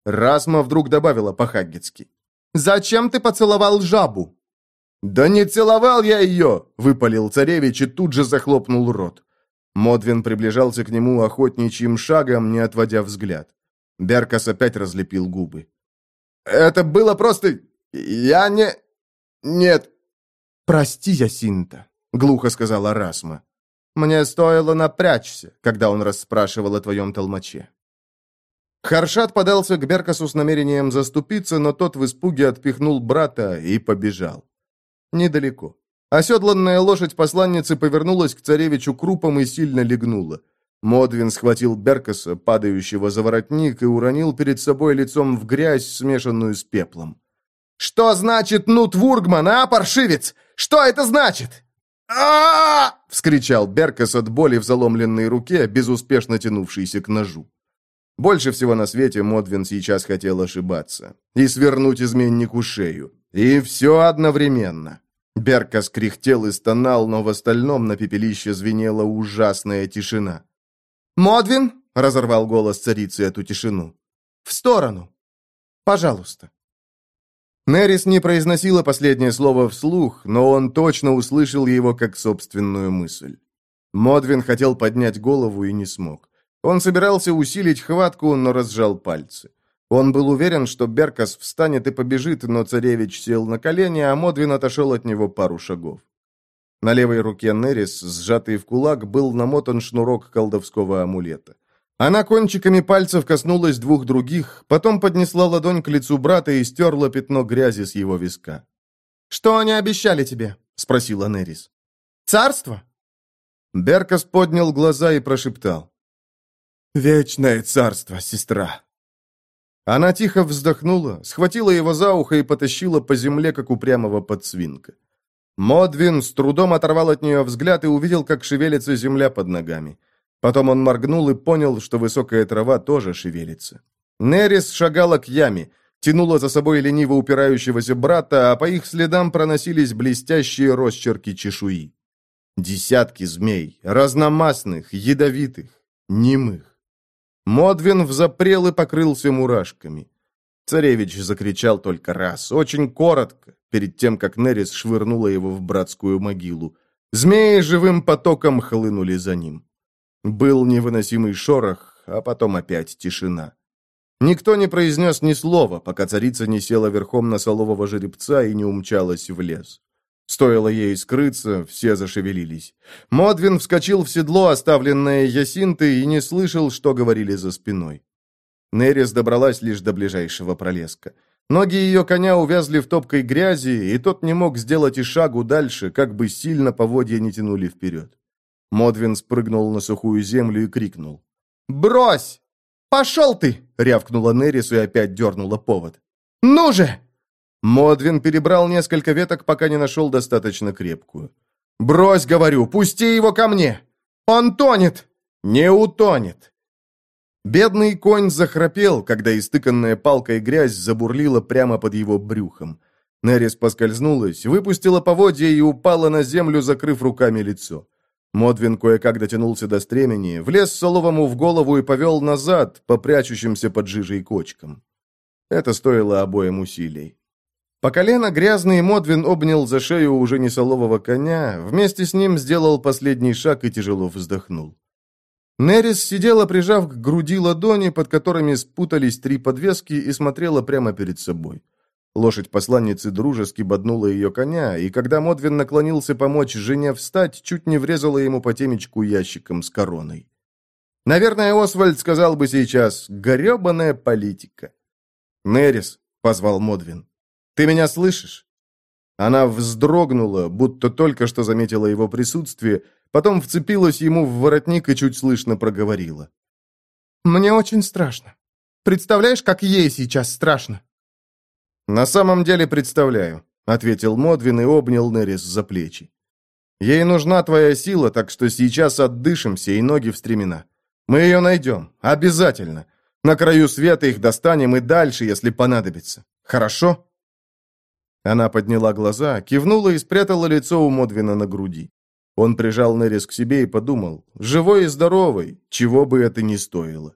Расма вдруг добавила по-хаггетски. «Зачем ты поцеловал жабу?» «Да не целовал я ее!» — выпалил царевич и тут же захлопнул рот. Модвин приближался к нему охотничьим шагом, не отводя взгляд. Беркас опять разлепил губы. «Это было просто... Я не... Нет...» «Прости, Ясинта», — глухо сказала Расма. «Мне стоило напрячься, когда он расспрашивал о твоем толмаче». Харшат подался к Беркасу с намерением заступиться, но тот в испуге отпихнул брата и побежал. Недалеко. Оседланная лошадь посланницы повернулась к царевичу крупом и сильно легнула. Модвин схватил Беркаса, падающего за воротник, и уронил перед собой лицом в грязь, смешанную с пеплом. «Что значит Нут Вургман, а, паршивец? Что это значит?» а вскричал Беркас от боли в заломленной руке, безуспешно тянувшейся к ножу. Больше всего на свете Модвин сейчас хотел ошибаться и свернуть изменнику шею. И все одновременно. Беркас кряхтел и стонал, но в остальном на пепелище звенела ужасная тишина. «Модвин!» — разорвал голос царицы эту тишину. «В сторону! Пожалуйста!» Нерис не произносила последнее слово вслух, но он точно услышал его как собственную мысль. Модвин хотел поднять голову и не смог. Он собирался усилить хватку, но разжал пальцы. Он был уверен, что Беркас встанет и побежит, но царевич сел на колени, а Модвин отошел от него пару шагов. На левой руке Нерис, сжатый в кулак, был намотан шнурок колдовского амулета. Она кончиками пальцев коснулась двух других, потом поднесла ладонь к лицу брата и стерла пятно грязи с его виска. «Что они обещали тебе?» — спросила Нерис. «Царство?» Беркас поднял глаза и прошептал. «Вечное царство, сестра!» Она тихо вздохнула, схватила его за ухо и потащила по земле, как упрямого подсвинка. Модвин с трудом оторвал от нее взгляд и увидел, как шевелится земля под ногами. Потом он моргнул и понял, что высокая трава тоже шевелится. Нерис шагала к яме, тянула за собой лениво упирающегося брата, а по их следам проносились блестящие росчерки чешуи. Десятки змей, разномастных, ядовитых, немых. Модвин взапрел и покрылся мурашками. Царевич закричал только раз, очень коротко, перед тем, как Нерис швырнула его в братскую могилу. Змеи живым потоком хлынули за ним. Был невыносимый шорох, а потом опять тишина. Никто не произнес ни слова, пока царица не села верхом на солового жеребца и не умчалась в лес. Стоило ей скрыться, все зашевелились. Модвин вскочил в седло, оставленное Ясинтой, и не слышал, что говорили за спиной. Нерис добралась лишь до ближайшего пролеска. Ноги ее коня увязли в топкой грязи, и тот не мог сделать и шагу дальше, как бы сильно поводья не тянули вперед. Модвин спрыгнул на сухую землю и крикнул. «Брось! Пошел ты!» — рявкнула Нерис и опять дернула повод. «Ну же!» Модвин перебрал несколько веток, пока не нашел достаточно крепкую. «Брось, говорю, пусти его ко мне! Он тонет!» «Не утонет!» Бедный конь захрапел, когда истыканная палкой грязь забурлила прямо под его брюхом. Нерис поскользнулась, выпустила поводья и упала на землю, закрыв руками лицо. Модвин кое-как дотянулся до стремени, влез Соловому в голову и повел назад, по прячущимся под жижей кочкам. Это стоило обоим усилий. По колено грязный Модвин обнял за шею уже не солового коня, вместе с ним сделал последний шаг и тяжело вздохнул. Нерис сидела, прижав к груди ладони, под которыми спутались три подвески, и смотрела прямо перед собой. Лошадь посланницы дружески боднула ее коня, и когда Модвин наклонился помочь жене встать, чуть не врезала ему по темечку ящиком с короной. Наверное, Освальд сказал бы сейчас «гребаная политика». «Нерис», — позвал Модвин, — «ты меня слышишь?» Она вздрогнула, будто только что заметила его присутствие, потом вцепилась ему в воротник и чуть слышно проговорила. «Мне очень страшно. Представляешь, как ей сейчас страшно?» «На самом деле представляю», — ответил Модвин и обнял Нерис за плечи. «Ей нужна твоя сила, так что сейчас отдышимся и ноги в стремена. Мы ее найдем. Обязательно. На краю света их достанем и дальше, если понадобится. Хорошо?» Она подняла глаза, кивнула и спрятала лицо у Модвина на груди. Он прижал Нерис к себе и подумал, живой и здоровый, чего бы это ни стоило.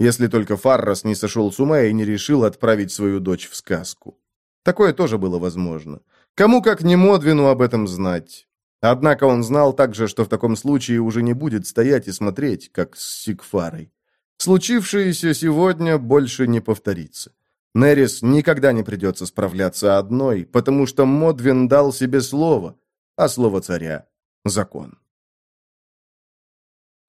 Если только Фаррас не сошел с ума и не решил отправить свою дочь в сказку. Такое тоже было возможно. Кому как не Модвину об этом знать. Однако он знал также, что в таком случае уже не будет стоять и смотреть, как с Сигфарой. Случившееся сегодня больше не повторится. Нерис никогда не придется справляться одной, потому что Модвин дал себе слово, а слово царя — закон.